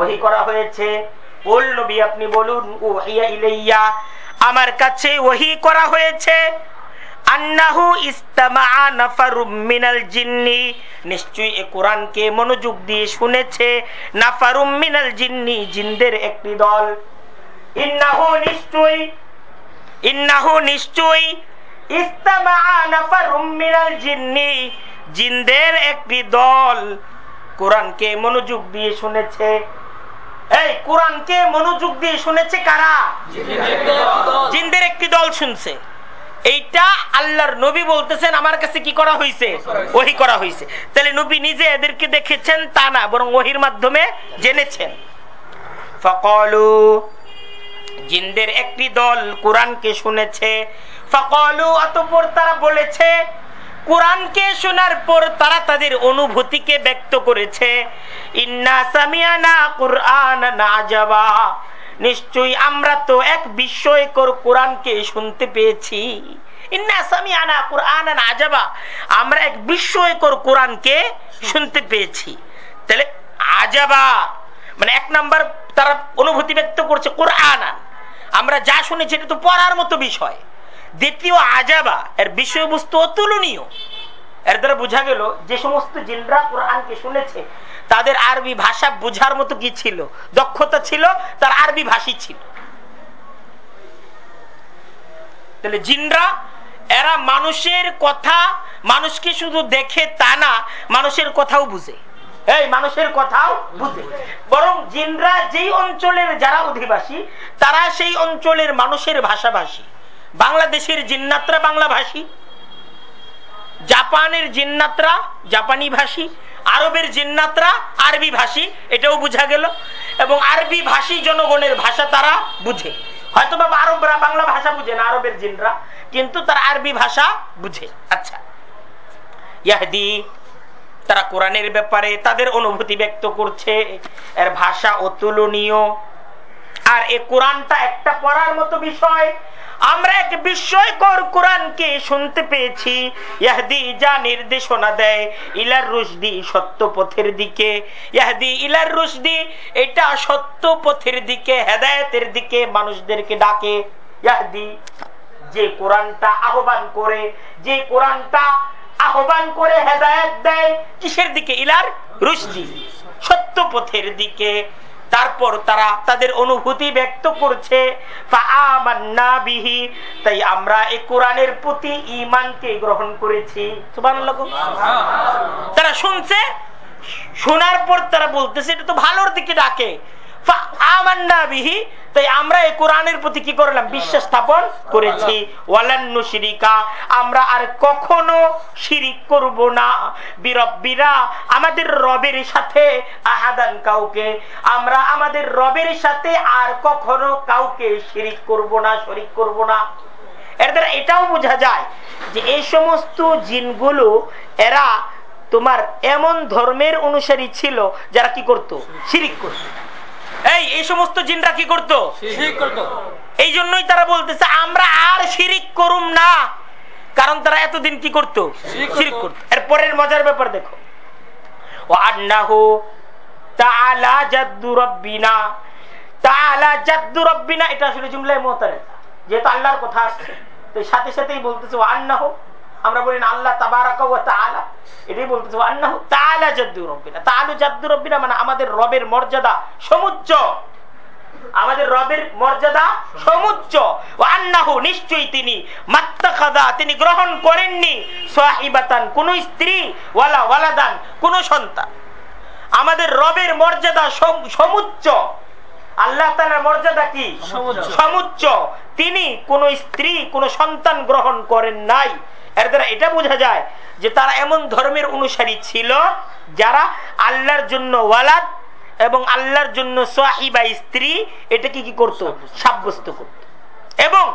ওহি করা হয়েছে। বল নবী আপনি বলুন ও ইলাইয়া আমার কাছে ওহি করা হয়েছে। আন্নাহু ইস্তামা নাফারুম মিনাল জিন্নি নিশ্চয়ই এ কোরআনকে মনোযোগ দিয়ে শুনেছে। নাফারুম মিনাল জিন্নি জিনদের একটি দল। ইন্নাহু নিশ্চয়ই ইন্নাহু নিশ্চয়ই ইস্তামা নাফারুম মিনাল জিন্নি, জিনদের একটি দল। কোরআনকে মনোযোগ দিয়ে শুনেছে। এই, কোরআনকে মনোযোগ দিয়ে শুনেছে কারা? জিনদের একটি দল শুনছে। এইটা আল্লাহর নবী বলতেছেন, আমার কাছে কি করা হয়েছে ওহি করা হয়েছে তাহলে নবী নিজে এদেরকে দেখেছেন, তা না, বরং ওহির মাধ্যমে জেনেছেন। ফকলু জিনদের একটি দল কোরআনকে শুনেছে। ফকলু, অতপর তারা বলেছে, কোরআনকে শোনার পর তারা তাদের অনুভূতিকে ব্যক্ত করেছে। ইন্না সামিয়ানা কোরআন না যাবা নিশ্চয়ই আমরা তো এক বিস্ময়কর কোরআনকে শুনতে পেয়েছি। আমরা এক বিস্ময়কর কোরআনকে শুনতে পেয়েছি। তাহলে আজাবা মানে এক নাম্বার তারা অনুভূতি ব্যক্ত করছে কোরআন আমরা যা শুনেছি এটা তো পড়ার মতো বিষয়। দ্বিতীয় আজাবা, এর বিষয়বস্তু অতুলনীয়। এর দ্বারা বোঝা গেল, যে সমস্ত জিনরা কোরআনকে শুনেছে, তাদের আরবি ভাষা বোঝার মতো কি ছিল? দক্ষতা ছিল, তার আরবি ভাষী ছিল। তাহলে জিনরা, এরা মানুষের কথা, মানুষকে শুধু দেখে তা না, মানুষের কথাও বুঝে। এই মানুষের কথাও বুঝে। বরং জিনরা যেই অঞ্চলের যারা অধিবাসী, তারা সেই অঞ্চলের মানুষের ভাষাভাষী। বাংলাদেশের জিন্নাতরা বাংলা ভাষী জাপানের জিন্নাতরা জাপানি ভাষী আরবের জিন্নাতরা আরবি ভাষী এটাও বুঝা গেল। এবং আরবি ভাষী জনগণের ভাষা তারা বুঝে। হয়তো বা আরবরা বাংলা ভাষা বুঝে না, আরবের জিনরা, কিন্তু তারা আরবি ভাষা বুঝে। আচ্ছা। ইয়াহদি তারা কোরআনের ব্যাপারে তাদের অনুভূতি ব্যক্ত করছে। এর ভাষা অতুলনীয়। আর এ কোরআনটা একটা পড়ার মতো বিষয়। আমরা এক বিস্ময়কর কোরআনকে শুনতে পেয়েছি। ইয়াহদি যা নির্দেশনা দেয় ইলার রুশদি সত্য পথের দিকে। ইয়াহদি ইলার রুশদি, এটা সত্য পথের দিকে, হেদায়তের দিকে মানুষদেরকে ডাকে। ইয়াহদি যে কোরআনটা আহ্বান করে, যে কোরআনটা আহ্বান করে হেদায়ত দেয়। কিসের দিকে? ইলার রুশদি। সত্য পথের দিকে। তারপর তারা তাদের অনুভূতি ব্যক্ত করছে। তাই আমরা এই কোরআনের প্রতি ইমানকে গ্রহণ করেছি। তারা শুনছে, শোনার পর তারা বলতেছে, এটা তো ভালোর দিকে ডাকে। তাই আমরা এই কোরআনের প্রতি কি করলাম? বিশ্বাস স্থাপন করেছি। আমরা আর কখনো শিরিক করব না। বিরব্বিরা আমাদের রবের সাথে আহাদান কাউকে। আমরা আমাদের রবের সাথে আর কখনো কাউকে শিরিক করব না শরিক করব না। এর দ্বারা এটাও বোঝা যায় যে এই সমস্ত জিনগুলো এরা তোমার এমন ধর্মের অনুসারী ছিল যারা কি করত? শিরিক করত। এই এই সমস্ত জিনরা কি করতো? এই জন্যই তারা বলতেছে আমরা আর শিরিক করুম না। কারণ তারা এতদিন কি করতো? শিরিক করতো। এর পরের মজার ব্যাপার দেখো। ও আন্নাহু তাআলা জাদ্দু রব্বিনা। তাআলা জাদ্দু রব্বিনা এটা আসলে জুমলায় মুতারে যেহেতু আল্লাহর কথা আসছে তো সাথে সাথেই বলতেছে ও আন্নাহু আমরা বলি না আল্লাহ তাবারাকা এটাই বলতেছে তাআলা জাদ্দু রব্বিনা। জাদ্দু রব্বিনা মানে আমাদের রবের মর্যাদা সমুচ্চ। আমাদের রবের মর্যাদা সমুচ্চ। আন্নাহু নিশ্চয়ই তিনি মাত্তাখাদা তিনি গ্রহণ করেননি সাহিবাতান কোন স্ত্রী ওয়ালা ওয়ালাদান কোন সন্তান। আমাদের রবের মর্যাদা সমুচ্চ। আল্লাহ তালার মর্যাদা কি? সমুচ্চ। তিনি কোন স্ত্রী কোন সন্তান গ্রহণ করেন নাই। এর দ্বারা এটা বোঝা যায় যে তারা এমন ধর্মের অনুসারী ছিল যারা আল্লাহর জন্য ওয়ালাদ এবং আল্লাহর জন্য সাহিবা স্ত্রী এটাকে কি করত? সাব্যস্ত। করত। এবং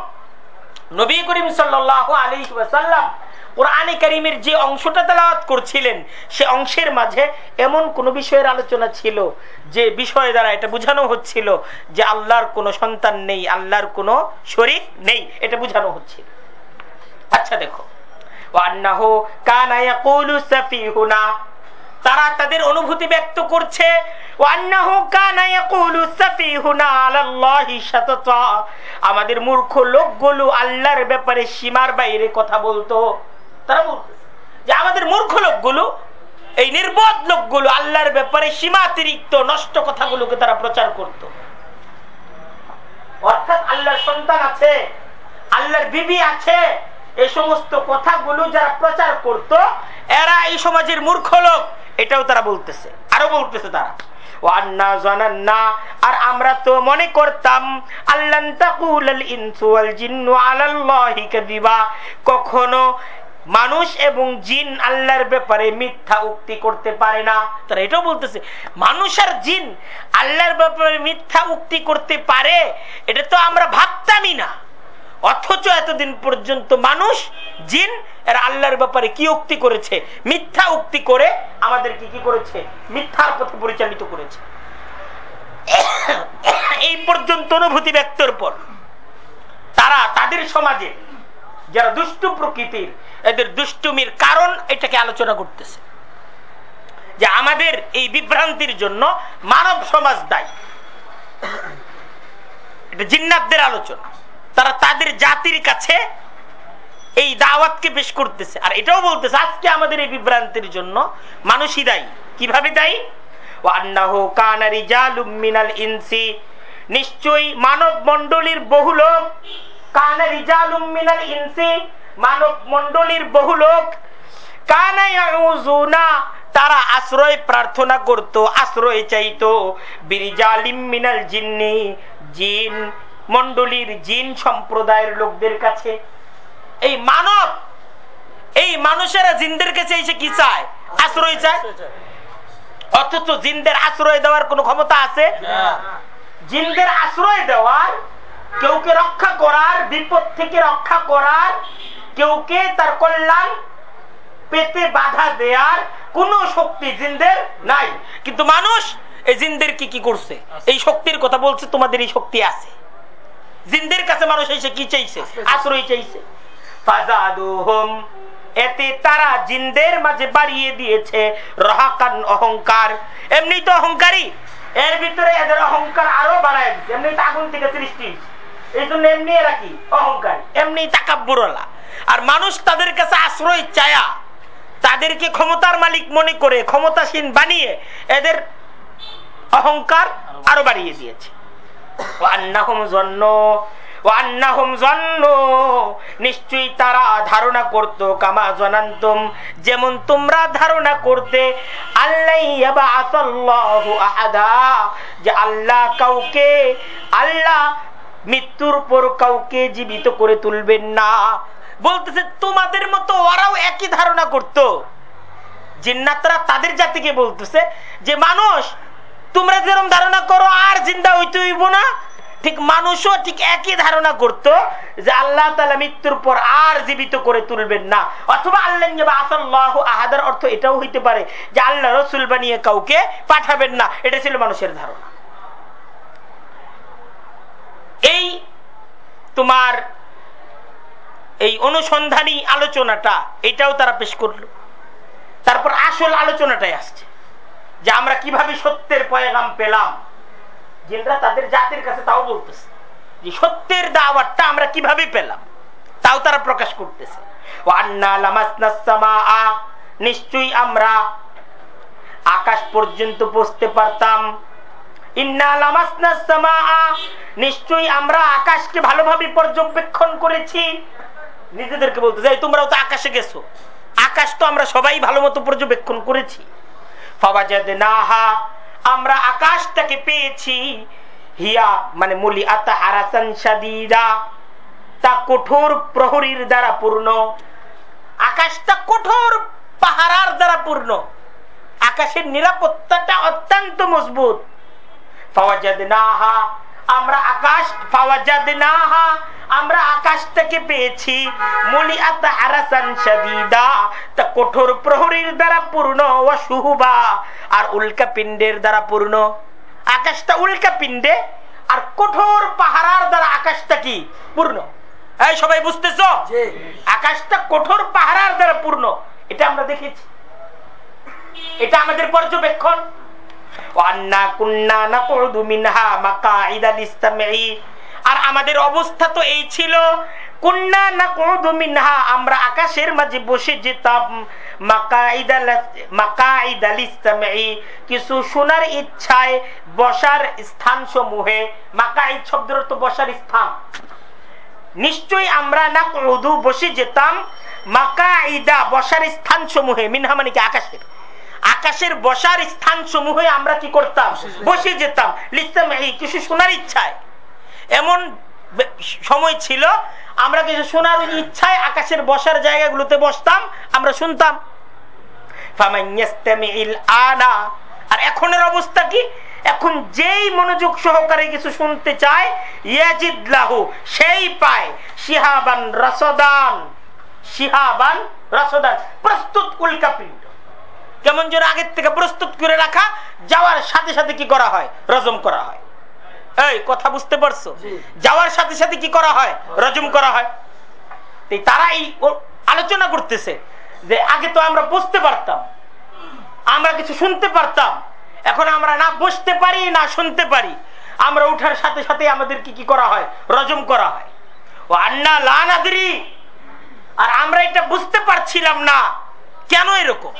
নবী করিম সাল্লাহ আলী সাল্লাম কোরআনে করিমের যে অংশটা তেলাওয়াত করছিলেন সে অংশের মাঝে এমন কোন বিষয়ের আলোচনা ছিল যে বিষয় দ্বারা এটা বোঝানো হচ্ছিল যে আল্লাহর কোনো সন্তান নেই আল্লাহর কোনো শরীর নেই। এটা বোঝানো হচ্ছিল। আচ্ছা দেখো। তারা তাদের অনুভূতি ব্যক্ত করছে আমাদের মূর্খ লোকগুলো আল্লাহর ব্যাপারে সীমার বাইরে কথা বলতো। তারা যে আমাদের মূর্খ লোকগুলো, এই নির্বোধ লোকগুলো আল্লাহর ব্যাপারে সীমাতিরিক্ত, নষ্ট কথাগুলোকে তারা প্রচার করত। অর্থাৎ আল্লাহর সন্তান আছে, আল্লাহর বিবি আছে এই সমস্ত কথাগুলো যারা প্রচার করত, এরা এই সমাজের মূর্খ লোক। এটাও তারা বলতেছে, আরও বলতেছে তারা। আর আমরা তো মনে করতাম কখনো মানুষ এবং জিন আল্লাহর ব্যাপারে মিথ্যা উক্তি করতে পারে না। তারা এটাও বলতেছে, মানুষ আর জিন আল্লাহর ব্যাপারে মিথ্যা উক্তি করতে পারে, এটা তো আমরা ভাবতামই না। অথচ এতদিন পর্যন্ত মানুষ, জিন, এর আল্লাহর ব্যাপারে কি উক্তি করেছে? মিথ্যা উক্তি করে আমাদেরকে কি করেছে? মিথ্যার পথে পরিচালিত করেছে। এই পর্যন্ত অনুভূতি ব্যক্তর পর তারা তাদের সমাজে যারা দুষ্টু প্রকৃতির, এদের দুষ্টুমির কারণ এটাকে আলোচনা করতেছে। যে আমাদের এই বিভ্রান্তির জন্য মানব সমাজ দায়ী। এটা জিন্নাতদের আলোচনা। তারা তাদের জাতির কাছে এই দাওয়াতকে পেশ করতেছে। আর এটাও বলতেছে, আজকে আমাদের এই বিভ্রান্তির জন্য মানুষই দায়ী। কীভাবে দায়ী? ইনসি। নিশ্চয়ই মানব মণ্ডলীর বহু লোক ইনসি মানব বহু লোক তারা আশ্রয় প্রার্থনা করত, আশ্রয় চাইতো। বিরিজালিম মিনাল জিন্নি, জিন মণ্ডলীর জিন সম্প্রদায়ের লোকদের কাছে এই মানব এই মানুষেরা জিনদের কাছে এসে কি চায়? আশ্রয় চায়? অথচ জিনদের আশ্রয় দেওয়ার কোনো ক্ষমতা আছে? জিনদের আশ্রয় দেওয়ার কেউকে রক্ষা করার বিপদ থেকে রক্ষা করার কেউকে তার কল্যাণ পেতে বাধা দেয়ার কোন শক্তি জিনদের নাই। কিন্তু মানুষ এই জিনদের কি কি করছে? এই শক্তির কথা বলছে তোমাদের এই শক্তি আছে। জিনদের কাছে মানুষ এসে কি চাইছে? আশ্রয় চাইছে। এতে তারা জিন্দের মাঝে বাড়িয়ে দিয়েছে রহাকান অহংকার। এমনি তো অহংকারী। এর ভিতরে এদের অহংকার আরও বাড়ায় দিচ্ছে এমনি আগুন থেকে সৃষ্টি এই জন্য এমনি এরা অহংকার। এমনি তাকাব্বুরলা আর মানুষ তাদের কাছে আশ্রয় চায়া, তাদেরকে ক্ষমতার মালিক মনে করে ক্ষমতাসীন বানিয়ে এদের অহংকার আরও বাড়িয়ে দিয়েছে। নিশ্চয়ই তারা ধারণা করত, কামা জনান্তম, যেমন তোমরা ধারণা করতে আল্লাহ যে আল্লাহ কাউকে, আল্লাহ মৃত্যুর পর কাউকে জীবিত করে তুলবেন না। বলতেছে, তোমাদের মতো ওরাও একই ধারণা করত। জিন্নাতরা তাদের জাতিকে বলতেছে যে, মানুষ তোমরা যেরকম ধারণা করো, আর জিন্দা হইতে হইব না। ঠিক মানুষও ঠিক একই ধারণা করত, যে আল্লাহ তালা মৃত্যুর পর আর জীবিত করে তুলবেন না। অথবা আল্লাহ আহাদার অর্থ এটাও হইতে পারে, যে আল্লাহ রসুল বানিয়ে কাউকে পাঠাবেন না। এটা ছিল মানুষের ধারণা। এই তোমার এই অনুসন্ধানী আলোচনাটা, এটাও তারা পেশ করল। তারপর আসল আলোচনাটাই আসছে। যে আমরা কীভাবে সত্যের পয়গাম পেলাম। জিনরা তাদের জাতির কাছে তাও বলতেছে যে সত্যের দাওয়াতটা আমরা কীভাবে পেলাম, তাও তারা প্রকাশ করতেছে। নিশ্চয়ই আমরা আকাশ পর্যন্ত পৌঁছতে পারতাম। নিশ্চয়ই আমরা আকাশকে ভালোভাবে পর্যবেক্ষণ করেছি। নিজেদেরকে বলতে যাই তোমরাও তো আকাশে গেছো। আকাশ তো আমরা সবাই ভালো মতো পর্যবেক্ষণ করেছি। আমরা আকাশটাকে পেয়েছি। হিয়া মানে মুলি আতা হারাসান সাদিদা তা কঠোর প্রহরীর দ্বারা পূর্ণ। আকাশটা কঠোর পাহারার দ্বারা পূর্ণ। আকাশের নিরাপত্তাটা অত্যন্ত মজবুত। নাহা আমরা আকাশ আমরা আকাশ থেকে পেয়েছি। তা কঠোর প্রহরীর দ্বারা পূর্ণ সুহুবা। আর উল্কা পিণ্ডের দ্বারা পূর্ণ। আকাশটা উল্কা পিণ্ডে। আর কঠোর পাহারার দ্বারা আকাশটা কি? পূর্ণ। এই সবাই বুঝতেছ? আকাশটা কঠোর পাহারার দ্বারা পূর্ণ। এটা আমরা দেখেছি। এটা আমাদের পর্যবেক্ষণ। আর আমাদের অবস্থা তো এই ছিল, কুন্না না মিনহা, আমরা আকাশের মাঝে বসে যেতাম কিছু শোনার ইচ্ছায় বসার স্থান সমূহে মাকাইদ শব্দের তো বসার স্থান। নিশ্চয়ই আমরা না বসে যেতাম মাকাইদা বসার স্থান সমূহে মিনহা মানে কি আকাশের। আকাশের বসার স্থান সমূহে আমরা কি করতাম? বসে যেতাম। লিখতাম কিছু শোনার ইচ্ছায়। এমন সময় ছিল, আমরা কিছু শোনার ইচ্ছায় আকাশের বসার জায়গাগুলোতে বসতাম, আমরা শুনতাম। আর এখনের অবস্থা কি? এখন যেই মনোযোগ সহকারে কিছু শুনতে চায়, ইয়াজিদ লাহু, সেই পায়। শিহাবান রসদান। শিহাবান রসদান। প্রস্তুত উল্কাপিণ্ড কেমন যেন আগের থেকে প্রস্তুত করে রাখা যাওয়ার সাথে সাথে কি করা হয়? রজম করা হয়। এই কথা বুঝতে পারছ? যাওয়ার সাথে সাথে কি করা হয়? রজম করা হয়। তারা এই আলোচনা করতেছে যে আগে তো আমরা বুঝতে পারতাম আমরা কিছু শুনতে পারতাম এখন আমরা না বসতে পারি না শুনতে পারি। আমরা উঠার সাথে সাথে আমাদেরকে কি করা হয়? রজম করা হয়। ও আন্না লানাদি আর আমরা এটা বুঝতে পারছিলাম না। কেন এরকম?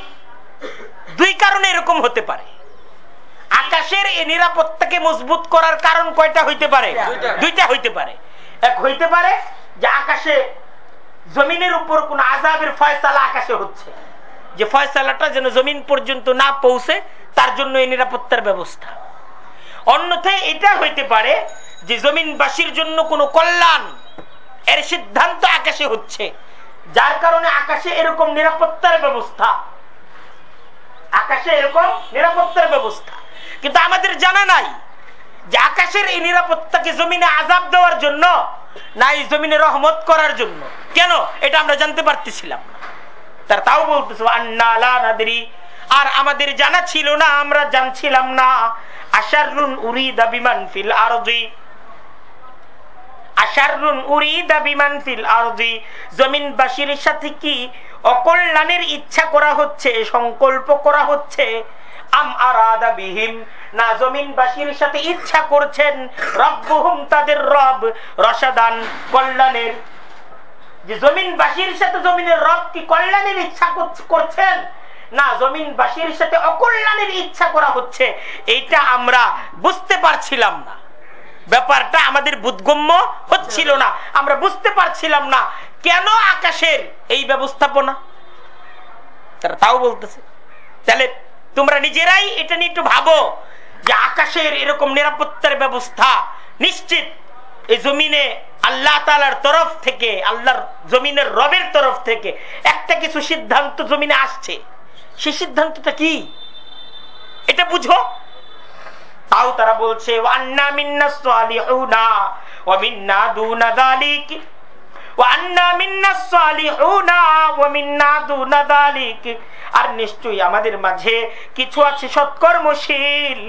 দুই কারণে এরকম হতে পারে। আকাশের এই নিরাপত্তাকে মজবুত করার কারণ কয়টা হইতে পারে? দুইটা। হইতে পারে। এক হইতে পারে যে আকাশে জমিনের উপর কোন আজাবের ফয়সালা আকাশে হচ্ছে। যে ফয়সালাটা যেন জমিন পর্যন্ত না পৌঁছে তার জন্য এই নিরাপত্তার ব্যবস্থা। অন্যথায় এটা হইতে পারে যে জমিনবাসীর জন্য কোনো কল্যাণ এর সিদ্ধান্ত আকাশে হচ্ছে। যার কারণে আকাশে এরকম নিরাপত্তার ব্যবস্থা আকাশে এরকম নিরাপত্তার ব্যবস্থা। কিন্তু আমাদের জানা নাই যে আকাশের এই নিরাপত্তাকে জমিনে আজাব দেওয়ার জন্য না এই জমিনে রহমত করার জন্য। কেন? এটা আমরা জানতে পারতেছিলাম তার তাও বলতেছ আর আমাদের জানা ছিল না, আমরা জানছিলাম না। আশারুন উরিদা বিমান ফিল আরদি। আশারুন উরিদা বিমান ফিল আরদি। জমিনবাসীর সাথে কি অকল্যাণের ইচ্ছা করা হচ্ছে, সংকল্প করা হচ্ছে। আম না জমিনবাসীর সাথে ইচ্ছা করছেন তাদের রব। রসাদান, কল্যাণের। যে জমিনবাসীর সাথে জমিনের রব কি কল্যাণের ইচ্ছা করছেন? না জমিনবাসীর সাথে অকল্যাণের ইচ্ছা করা হচ্ছে। এইটা আমরা বুঝতে পারছিলাম না। ব্যাপারটা আমাদের বোধগম্য হচ্ছিল না। আমরা বুঝতে পারছিলাম না কেন আকাশের এই ব্যবস্থাপনা। তারা তাও বলতেছে, তাহলে তোমরা নিজেরাই এটা নিয়ে একটু ভাবো যে আকাশের এরকম নিরাপত্তার ব্যবস্থা নিশ্চিত এই জমিনে আল্লাহ তালার তরফ থেকে, আল্লাহর জমিনের রবের তরফ থেকে একটা কিছু সিদ্ধান্ত জমিনে আসছে। সে সিদ্ধান্তটা কি? এটা বুঝো। তাও তারা বলছে আর নিশ্চয়ই আমাদের মাঝে কিছু আছে সৎকর্মশীল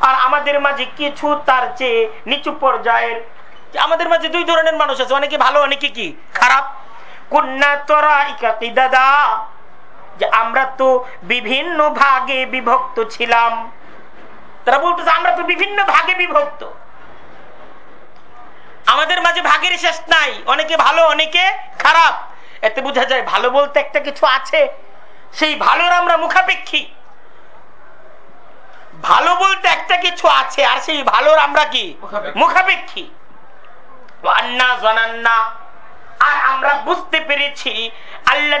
আর আমাদের মাঝে কিছু তার চেয়ে নিচু পর্যায়ের আমাদের মাঝে দুই ধরনের মানুষ আছে, অনেকে ভালো, অনেকে কি খারাপ। কন্যা তোরা দাদা যে আমরা তো বিভিন্ন ভাগে বিভক্ত ছিলাম। তারা বলতেছে আমরা তো বিভিন্ন ভাগে বিভক্ত। আমাদের মাঝে ভাগের শেষ নাই অনেকে ভালো অনেকে খারাপ। এতে বোঝা যায় ভালো বলতে একটা কিছু আছে সেই ভালোর আমরা মুখাপেক্ষী। ভালো বলতে একটা কিছু আছে আর সেই ভালোর আমরা কি? মুখাপেক্ষী। জানান্না আর আমরা বুঝতে পেরেছি আল্লাহ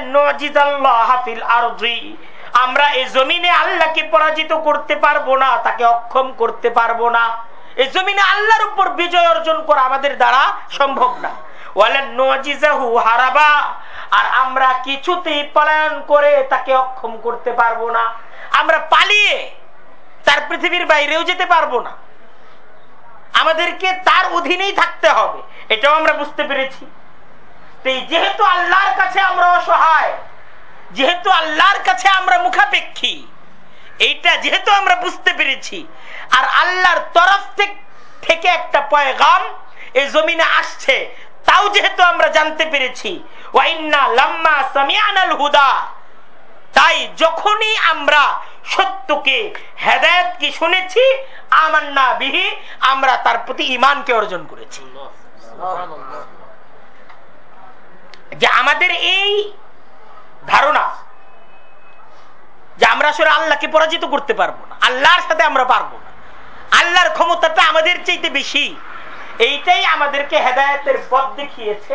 আমরা এই জমিনে আল্লাহকে পরাজিত করতে পারব না, তাকে অক্ষম করতে পারব না। এই জমিনে আল্লাহর উপর বিজয় অর্জন করা আমাদের দ্বারা সম্ভব না। হারাবা। আর আমরা কিছুতেই পলায়ন করে তাকে অক্ষম করতে পারব না। আমরা পালিয়ে তার পৃথিবীর বাইরেও যেতে পারব না। আমাদেরকে তার অধীনেই থাকতে হবে। এটাও আমরা বুঝতে পেরেছি। যেহেতু আল্লাহর কাছে আমরা অসহায়, যেহেতু আল্লাহর কাছে আমরা মুখাপেক্ষী, এইটা যেহেতু আমরা বুঝতে পেরেছি, আর আল্লাহর তরফ থেকে একটা পয়গাম এই জমিনে আসছে, তাও যেহেতু আমরা জানতে পেরেছি হুদা। তাই যখনই আমরা সত্যকে হেদায়ত কি শুনেছি আমার বিহি, আমরা তার প্রতি ইমানকে অর্জন করেছি। যে আমাদের এই ধারণা যে আমরা আসলে আল্লাহকে পরাজিত করতে পারব না, আল্লাহর সাথে আমরা পারব না, আল্লাহর ক্ষমতাটা আমাদের চাইতে বেশি, এইটাই আমাদেরকে হেদায়তের পথ দেখিয়েছে।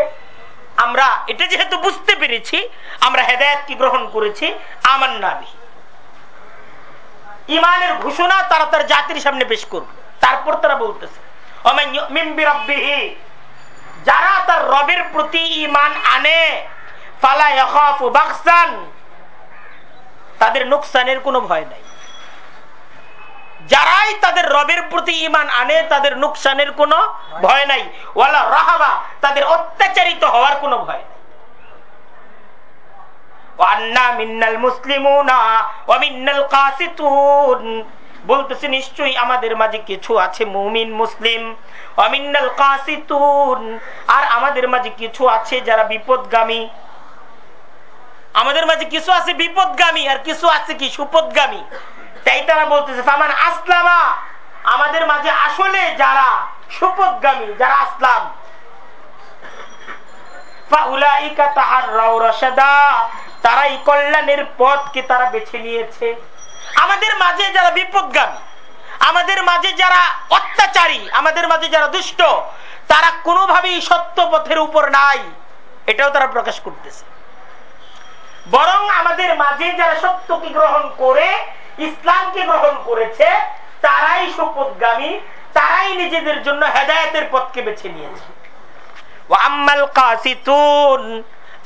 আমরা এটা যেহেতু বুঝতে পেরেছি, আমরা হেদায়তকে গ্রহণ করেছি? আমার নাবি ইমানের ঘোষণা তারা তার জাতির সামনে পেশ করবে। তারপর তারা বলতেছে যারা তার রবের প্রতি ইমান আনে তাদের নোকসানের কোনো ভয় নাই। যারাই তাদের রবের প্রতি ইমান আনে, তাদের নোকসানের কোনো ভয় নাই। ওয়ালা রাহাবা, তাদের অত্যাচারিত হওয়ার কোনো ভয় নাই। বলতেছে, নিশ্চয়ই আমাদের মাঝে কিছু আছে, মুমিন, মুসলিম অমিনাল কাসিতুন। আর আমাদের মাঝে কিছু আছে যারা বিপদগামী। আমাদের মাঝে কিছু আছে বিপদগামী, আর কিছু আছে কি সুপদগামী? তাই তারা বলতেছে, ফামান আসলামা। আমাদের মাঝে আসলে যারা সুপদগামী, যারা আসলাম। তারাই কল্যাণের পথকে তারা বেছে নিয়েছে। আমাদের মাঝে যারা বিপদগামী, আমাদের মাঝে যারা অত্যাচারী, আমাদের মাঝে যারা দুষ্ট, তারা কোনোভাবেই সত্য পথের উপর নাই, এটাও তারা প্রকাশ করতেছে। বরং আমাদের মাঝে যারা সত্যকে গ্রহণ করে, ইসলামকে গ্রহণ করেছে, তারাই শপথগামী তারাই নিজেদের জন্য হেদায়তের পথকে বেছে নিয়েছে।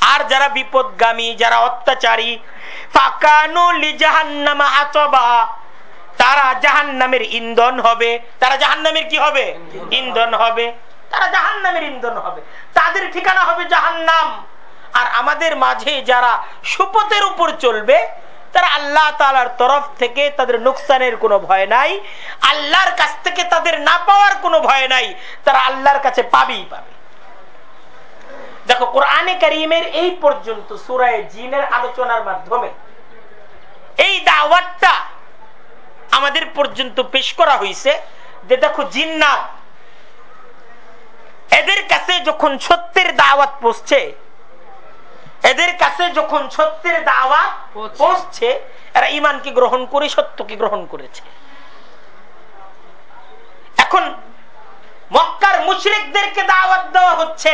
আর যারা বিপদগামী, যারা অত্যাচারী তারা জাহান নামের ইন্ধন হবে। তারা জাহান নামের কি হবে? ইন্ধন হবে। তারা জাহান নামের ইন্ধন হবে। তাদের ঠিকানা হবে জাহান নাম আর আমাদের মাঝে যারা সুপথের উপর চলবে, তারা আল্লাহ তালার তরফ থেকে তাদের নুকসানের কোনো ভয় নাই। আল্লাহর কাছ থেকে তাদের না পাওয়ার কোনো ভয় নাই। তারা আল্লাহর কাছে পাবেই পাবে। দেখো কোরআনে করিমের এই পর্যন্ত সুরায় জিনের আলোচনার মাধ্যমে এই দাওয়াতটা আমাদের পর্যন্ত পেশ করা হয়েছে যে দেখো জিন্নাত এদের কাছে যখন সত্যের দাওয়াত পৌঁছছে এদের কাছে যখন সত্যের দাওয়াত পৌঁছছে। এরা ইমানকে গ্রহণ করে সত্যকে গ্রহণ করেছে। এখন মক্কার মুশরিকদেরকে দাওয়াত দেওয়া হচ্ছে।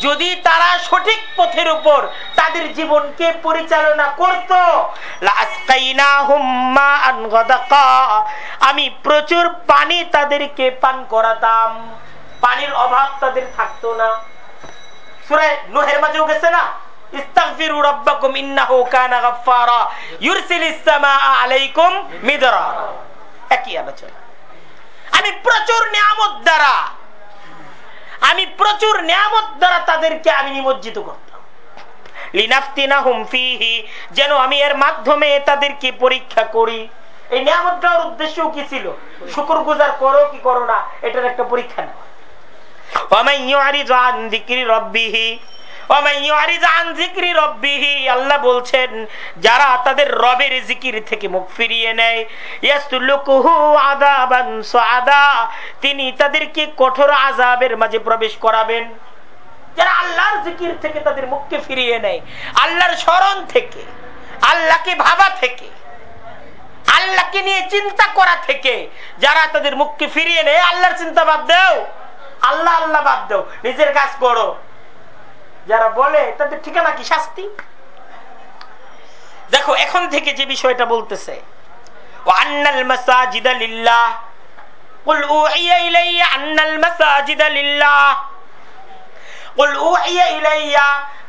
যদি তারা সঠিক পথের উপর তাদের জীবনকে পরিচালনা করত আমি প্রচুর পানি তাদেরকে পান করাতাম। পানির অভাব তাদের থাকতো না। সুরে নোহের না? একই আলোচনা। আমি প্রচুর নিয়ামত দ্বারা আমি প্রচুর নিয়ামত দ্বারা তাদেরকে আমি নিমজ্জিত করতাম। যেন আমি এর মাধ্যমে তাদেরকে পরীক্ষা করি। এই নিয়ামত দেওয়ার উদ্দেশ্য কি ছিল? শুকুর গুজার করো কি করো না, এটার একটা পরীক্ষা নেওয়া। আল্লাহ বলছেন, যারা তাদের রবের জিকির থেকে মুখ ফিরিয়ে নেয় তিনি তাদেরকে কঠোর আজাবের মাঝে প্রবেশ করাবেন। যারা আল্লাহর জিকির থেকে তাদের মুখকে ফিরিয়ে নেয়, আল্লাহর স্মরণ থেকে, আল্লাহকে ভাবা থেকে, আল্লাহকে নিয়ে চিন্তা করা থেকে, যারা তাদের মুখকে ফিরিয়ে নেয়, আল্লাহর চিন্তা বাদ দেও। আল্লাহ আল্লাহ বাদ দেও। নিজের কাজ করো। যারা বলে, তাদের ঠিকানা কি? শাস্তি? দেখো, এখন থেকে যে বিষয়টা বলতেছে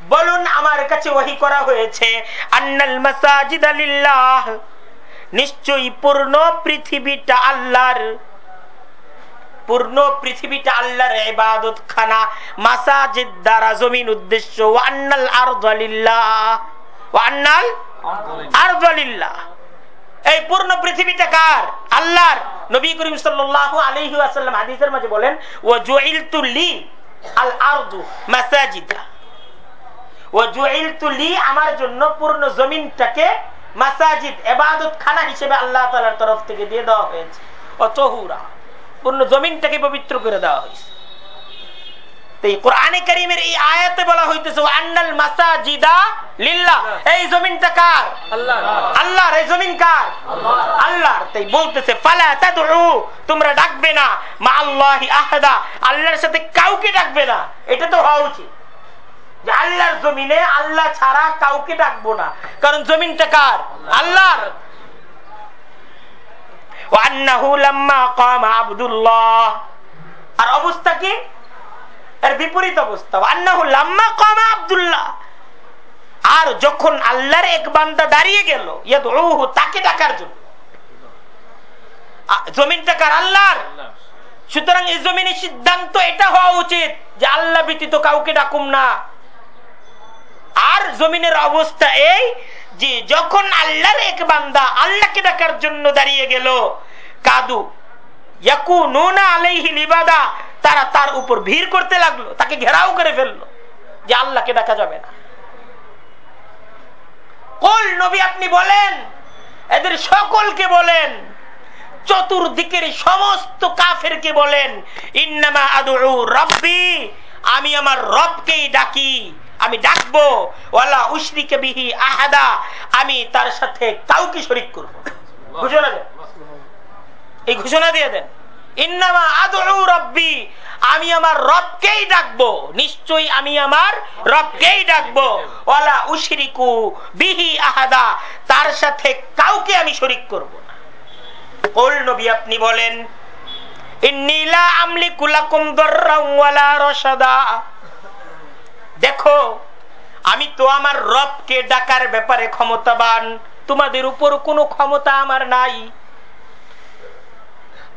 বলুন, আমার কাছে ওহি করা হয়েছে নিশ্চয়ই পূর্ণ পৃথিবীটা আল্লাহর। পূর্ণ পৃথিবীটা আল্লাহর ইবাদত খানা মাসাজিদ দ্বারা জমিন উদ্দেশ্য, ওয়ান্নাল আরদালিল্লাহ ওয়ান্নাল আরদালিল্লাহ এই পূর্ণ পৃথিবীটা কার? আল্লাহর। নবী করিম সাল্লাল্লাহু আলাইহি ওয়াসাল্লাম হাদিসের মাঝে বলেন, ওয়া জুইলতু লি আল আরদু মাসাজিদা। ওয়া জুইলতু লি আমার জন্য পূর্ণ জমিনটাকে মাসাজিদ ইবাদত খানা হিসেবে আল্লাহ তাআলার তরফ থেকে দিয়ে দেওয়া হয়েছে। ও তহুরা। পূর্ণ জমিনটাকে পবিত্র করে দেওয়া হয়েছে। কোরআনে করিমের এই আয়াতে বলা হইতেছে আন্নাল মাসাজিদা লিল্লাহ। এই জমিনটা কার? আল্লাহর। এই জমিন কার? আল্লাহর। তাই বলতেছে ফালা তাদউ। তোমরা ডাকবে না মা আল্লাহি আহাদা। আল্লাহর সাথে কাউকে ডাকবে না। এটা তো হওয়া উচিত। যে আল্লাহর জমিনে আল্লাহ ছাড়া কাউকে ডাকবো না। কারণ জমিনটা কার? আল্লাহর। আর অবস্থা কি? এর বিপরীত অবস্থা। আর যখন আল্লাহর এক বান্দা দাঁড়িয়ে গেল তাকে ডাকার জন্য। জমিনের সিদ্ধান্ত এটা হওয়া উচিত যে আল্লাহ ব্যতীত কাউকে ডাকুম না। আর জমিনের অবস্থা এই যে যখন আল্লাহর এক বান্দা আল্লাহকে ডাকার জন্য দাঁড়িয়ে গেল, কাদু ইয়াকু নোনা আলাইহি লিবাদা, তারা তার উপর ভিড় করতে লাগল, তাকে ঘেরাও করে ফেলল যে আল্লাহকে ডাকা যাবে না। কল নবী, আপনি বলেন, এদের সকলকে বলেন, চতুর্দিকের সমস্ত কাফেরকে বলেন, ইন্নামা আদু রব্বি, আমি আমার রবকেই ডাকি। আমি ডাকবো। ওয়ালা উশরিকে বিহি আহাদা। আমি তার সাথে কাউকে শরিক করব। ঘোষণা দেন। এই ঘোষণা দিয়ে দেন। আমি আমার রবকেই ডাকবো। নিশ্চয়ই আমি আমার রবকেই ডাকবো। বিহি আহাদা। তার সাথে কাউকে আমি শরিক করব না। নবী আপনি বলেন ইন্নিলা আমলি কুলাকুম ওয়ালা রশাদা। দেখো, আমি তো আমার রবকে ডাকার ব্যাপারে ক্ষমতাবান। তোমাদের উপর কোনো ক্ষমতা আমার নাই।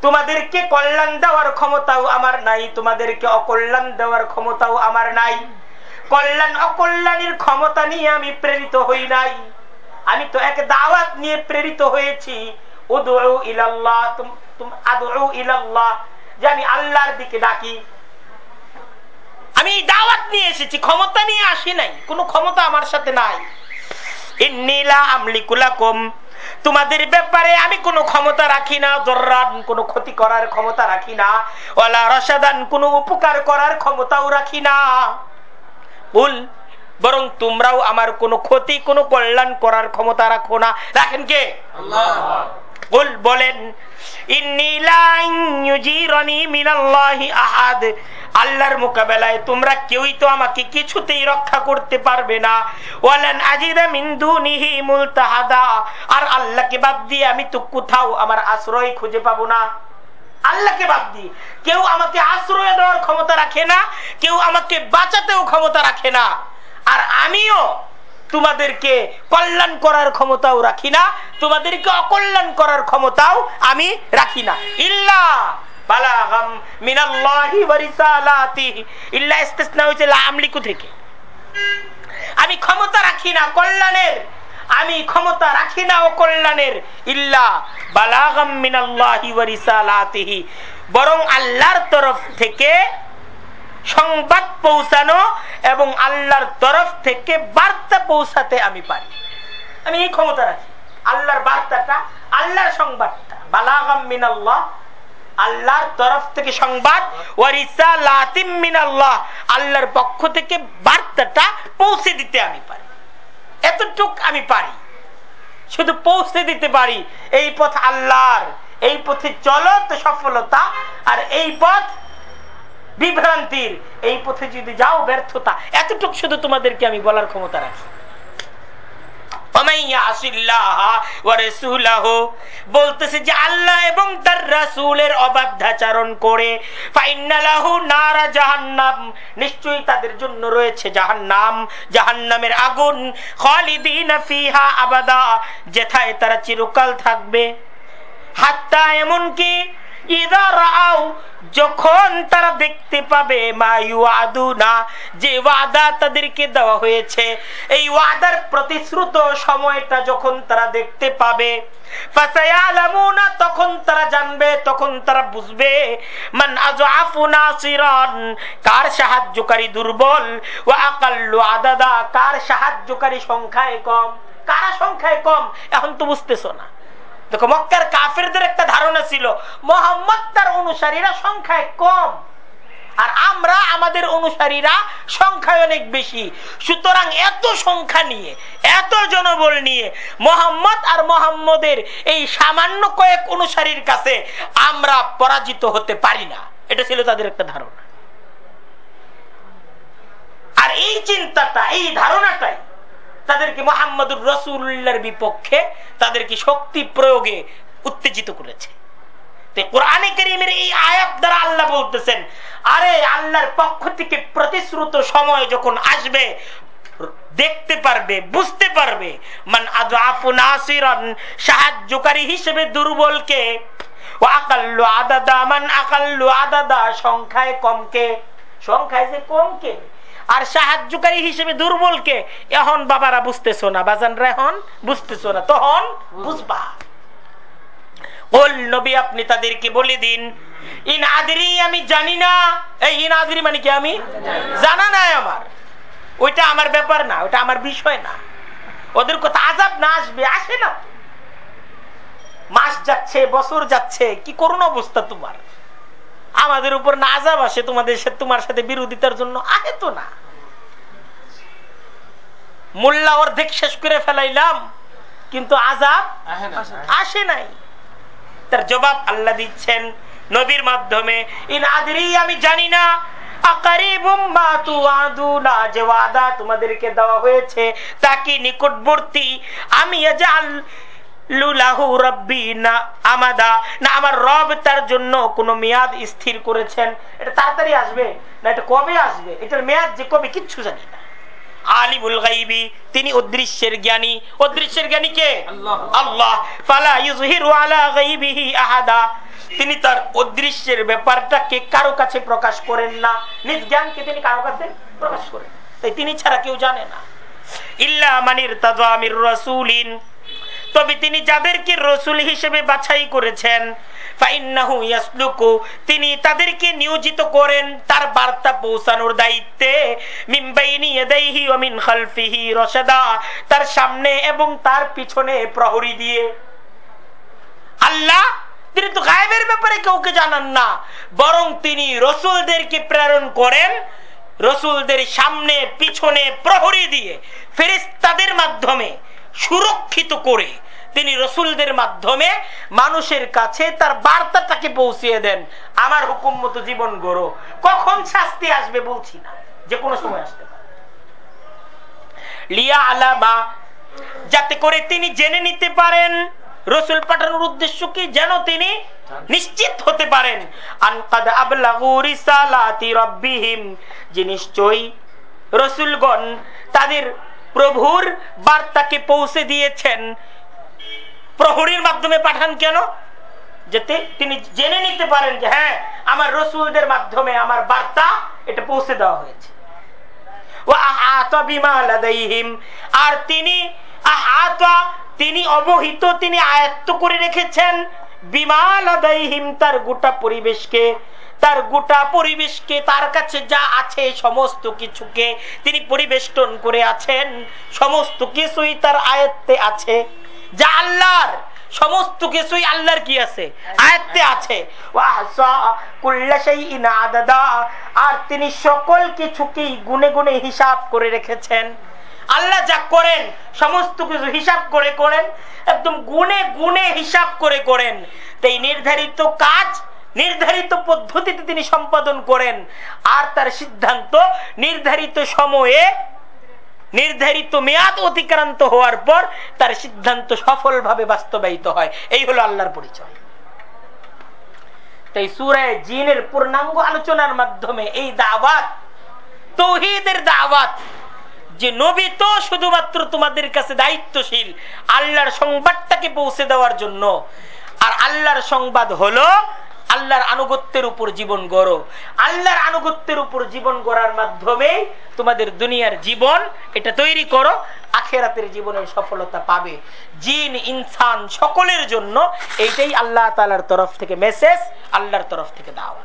তোমাদেরকে কল্যাণ দেওয়ার ক্ষমতাও আমার নাই, তোমাদেরকে অকল্যাণ দেওয়ার ক্ষমতাও আমার নাই। কল্যাণ, অকল্যাণের ক্ষমতা নিয়ে আমি প্রেরিত হই নাই। আমি তো এক দাওয়াত নিয়ে প্রেরিত হয়েছি। যে আমি আল্লাহর দিকে ডাকি। আমি দাওয়াত নিয়ে এসেছি ক্ষমতা নিয়ে আসি নাই কোনো ক্ষমতা আমার সাথে নাই। ইন্নিলা আমলিকুলাকুম তোমাদের ব্যাপারে আমি কোনো ক্ষমতা রাখি না জর্রান কোনো ক্ষতি করার ক্ষমতা রাখি না ওলা রসাদান কোনো উপকার করার ক্ষমতাও রাখি না। বল বরং তোমরাও আমার কোনো ক্ষতি কোনো কল্যাণ করার ক্ষমতা রাখো না। রাখেন কে? বল বলেন আল্লাহর মোকাবেলায় তোমরা কেউই তো আমাকে কিছুতেই রক্ষা করতে পারবে না। ওয়ালান আজিদা মিন্দু নিহি মুলতাহাদা। আর আল্লাহকে বাদ দিয়ে আমি তো কোথাও আমার আশ্রয় খুঁজে পাবো না। আল্লাহকে বাদ দিয়ে। কেউ আমাকে আশ্রয় দেওয়ার ক্ষমতা রাখে না, কেউ আমাকে বাঁচাতেও ক্ষমতা রাখে না। আর আমিও তোমাদেরকে কল্যাণ করার ক্ষমতাও রাখি না, তোমাদেরকে অকল্যাণ করার ক্ষমতাও আমি রাখি না। ইল্লা আমি ক্ষমতা রাখি না কল্যাণের। আমি ক্ষমতা রাখি না ও কল্যাণের ইল্লা বালাগাম মিনাল্লাহি ওয়ারিসালাতিহি বরং আল্লাহর তরফ থেকে সংবাদ পৌঁছানো এবং আল্লাহর তরফ থেকে বার্তা পৌঁছাতে আমি পারি। আমি এই ক্ষমতা রাখি। আল্লাহর বার্তাটা, আল্লাহর সংবাদটা। বালাগাম মিনাল্লাহ আল্লাহর তরফ থেকে সংবাদ আল্লাহর পক্ষ থেকে বার্তাটা পৌঁছে দিতে আমি পারি। এতটুক আমি পারি। শুধু পৌঁছে দিতে পারি, এই পথ আল্লাহর, এই পথে চলো তো সফলতা, আর এই পথ বিভ্রান্তির, এই পথে যদি যাও ব্যর্থতা, এতটুক শুধু তোমাদেরকে আমি বলার ক্ষমতা রাখি। বলতেছে যে আল্লাহ এবং তার রাসুলের অবাধ্যাচারণ করে জাহান্নাম, নিশ্চয়ই তাদের জন্য রয়েছে জাহান্নাম, জাহান্নামের আগুন ফিহা আবাদা, যেথায় তারা চিরকাল থাকবে। হাত্তা এমনকি যখন তারা দেখতে পাবে না যে ওয়াদা তাদেরকে দেওয়া হয়েছে, এই ওয়াদার প্রতিশ্রুত সময়টা যখন তারা দেখতে পাবে তখন তারা জানবে, তখন তারা বুঝবে, মান কার সাহায্যকারী দুর্বল ও আকাল্লু আদাদা, কার সাহায্যকারী সংখ্যায় কম, কারা সংখ্যায় কম, এখন তো বুঝতেছো না। দেখো, মক্কার কাফেরদের একটা ধারণা ছিল, মোহাম্মদ তার অনুসারীরা সংখ্যায় কম, আর আমরা আমাদের অনুসারীরা সংখ্যায় অনেক বেশি। সুতরাং এত সংখ্যা নিয়ে, এত জনবল নিয়ে, মোহাম্মদ আর মোহাম্মদের এই সামান্য কয়েক অনুসারীর কাছে আমরা পরাজিত হতে পারি না। এটা ছিল তাদের একটা ধারণা। আর এই চিন্তাটা, এই ধারণাটাই তাদেরকে মোহাম্মদুর রসুল্লার বিপক্ষে তাদেরকে শক্তি প্রয়োগে উত্তেজিত করেছে। মান সাহায্যকারী হিসেবে দুর্বলকে আকাল্লু আদাদা, মান আকাল্লু আদাদা, সংখ্যায় কমকে, সংখ্যায় যে কমকে আর সাহায্যকারী হিসেবে দুর্বলকে, এখন বাবারা বুঝতেছো না, বাজানরা এখন বুঝতেছো না, তখন বুঝবা। নবী, আপনি তাদেরকে বলে দিন, ইন আদরি আমি জানি না। এই ইন আদরি মানে কি আমি? জানা নাই আমার। ওইটা আমার ব্যাপার না, ওইটা আমার বিষয় না। ওদের কথা আজাব না আসবে, আসে না। মাস যাচ্ছে, বছর যাচ্ছে, কি করুন অবস্থা তোমার? আমাদের উপর না আজাব আসে তোমাদের তোমার সাথে বিরোধিতার জন্য আহে তো না। মোল্লা অর্ধেক শেষ করে ফেলাইলাম কিন্তু আজাব আসে নাই। তার জবাব আল্লাহ দিচ্ছেন নবীর মাধ্যমে ইন আদরি আমি জানি না। তোমাদেরকে দেওয়া হয়েছে তা কি নিকটবর্তী আমি আমাদা না আমার রব তার জন্য কোনো মেয়াদ স্থির করেছেন। এটা তাড়াতাড়ি আসবে না এটা কবে আসবে? এটার মেয়াদ যে কবে কিচ্ছু জানি না। আলিমুল গাইবি তিনি অদৃশ্যের জ্ঞানী। অদৃশ্যের জ্ঞানী কে? আল্লাহ। ফালা ইউজহিরু আলা গাইবিহি আহাদা। তিনি তার অদৃশ্যের ব্যাপারটাকে কারও কাছে প্রকাশ করেন না। নিজ জ্ঞানকে তিনি কারও কাছে প্রকাশ করেন তাই তিনি ছাড়া কেউ জানে না। ইল্লা মানির তাজামির রাসূলিন। তবে তিনি যাদেরকে রসুল হিসেবে বাছাই করেছেন তিনি তাদেরকে নিয়োজিত করেন, তার বার্তা পৌঁছানোর দায়িত্বে তার সামনে এবং তার পিছনে প্রহরী দিয়ে। আল্লাহ, তিনি তো গায়েবের ব্যাপারে কাউকে জানান না, বরং তিনি রসুলদেরকে প্রেরণ করেন, রসুলদের সামনে, পিছনে প্রহরী দিয়ে ফেরিস্তাদের মাধ্যমে। সুরক্ষিত করে তিনি রসুলদের মাধ্যমে মানুষের কাছে তার বার্তাটাকে পৌঁছিয়ে দেন, আমার হুকুম মতো জীবন গড়ো। কখন শাস্তি আসবে বলছি না, যে কোনো সময় আসতে পারে। লিয়া আলামা, যাতে করে তিনি জেনে নিতে পারেন রসুল পাঠানোর উদ্দেশ্য কি, যেন তিনি নিশ্চিত হতে পারেন। যে নিশ্চয়ই রসুলগণ তাদের প্রভুর বার্তাকে পৌঁছে দিয়েছেন। প্রহরীর মাধ্যমে পাঠান কেন? যাতে তিনি জেনে নিতে পারেন যে হ্যাঁ আমার রসুলদের মাধ্যমে আমার বার্তা এটা পৌঁছে দেওয়া হয়েছে। আর তিনি তিনি অবহিত, তিনি আয়ত্ত করে রেখেছেন। বিমাল আদাইহিম তার গোটা পরিবেশকে তার গোটা পরিবেশকে, তার কাছে যা আছে, সমস্ত কিছুকে তিনি পরিবেষ্টন করে আছেন। সমস্ত কিছুই তার আয়ত্তে আছে। যা আল্লাহর, সমস্ত কিছুই আল্লাহর কি আছে? আয়ত্তে আছে। আর তিনি সকল কিছুকেই গুনে গুনে হিসাব করে রেখেছেন। আল্লাহ যা করেন, সমস্ত কিছু হিসাব করে করেন, একদম গুনে গুনে হিসাব করে করেন। তাই নির্ধারিত কাজ নির্ধারিত পদ্ধতিতে তিনি সম্পাদন করেন। আর তার সিদ্ধান্ত নির্ধারিত সময়ে নির্ধারিত মেয়াদ অতিক্রান্ত হওয়ার পর তার সিদ্ধান্ত সফলভাবে বাস্তবায়িত হয়। এই হলো আল্লাহর পরিচয়। তাই সুরায় জিনের পূর্ণাঙ্গ আলোচনার মাধ্যমে এই দাওয়াত, তৌহিদের দাওয়াত, যে নবী তো শুধুমাত্র তোমাদের কাছে দায়িত্বশীল, আল্লাহর সংবাদটাকে পৌঁছে দেওয়ার জন্য। আর আল্লাহর সংবাদ হলো আল্লাহর আনুগত্যের উপর জীবন গড়ো। আল্লাহর আনুগত্যের উপর জীবন গড়ার মাধ্যমে তোমাদের দুনিয়ার জীবন এটা তৈরি করো, আখেরাতের জীবনের সফলতা পাবে। জিন, ইনসান সকলের জন্য এইটাই আল্লাহ তালার তরফ থেকে মেসেজ আল্লাহর তরফ থেকে দাওয়া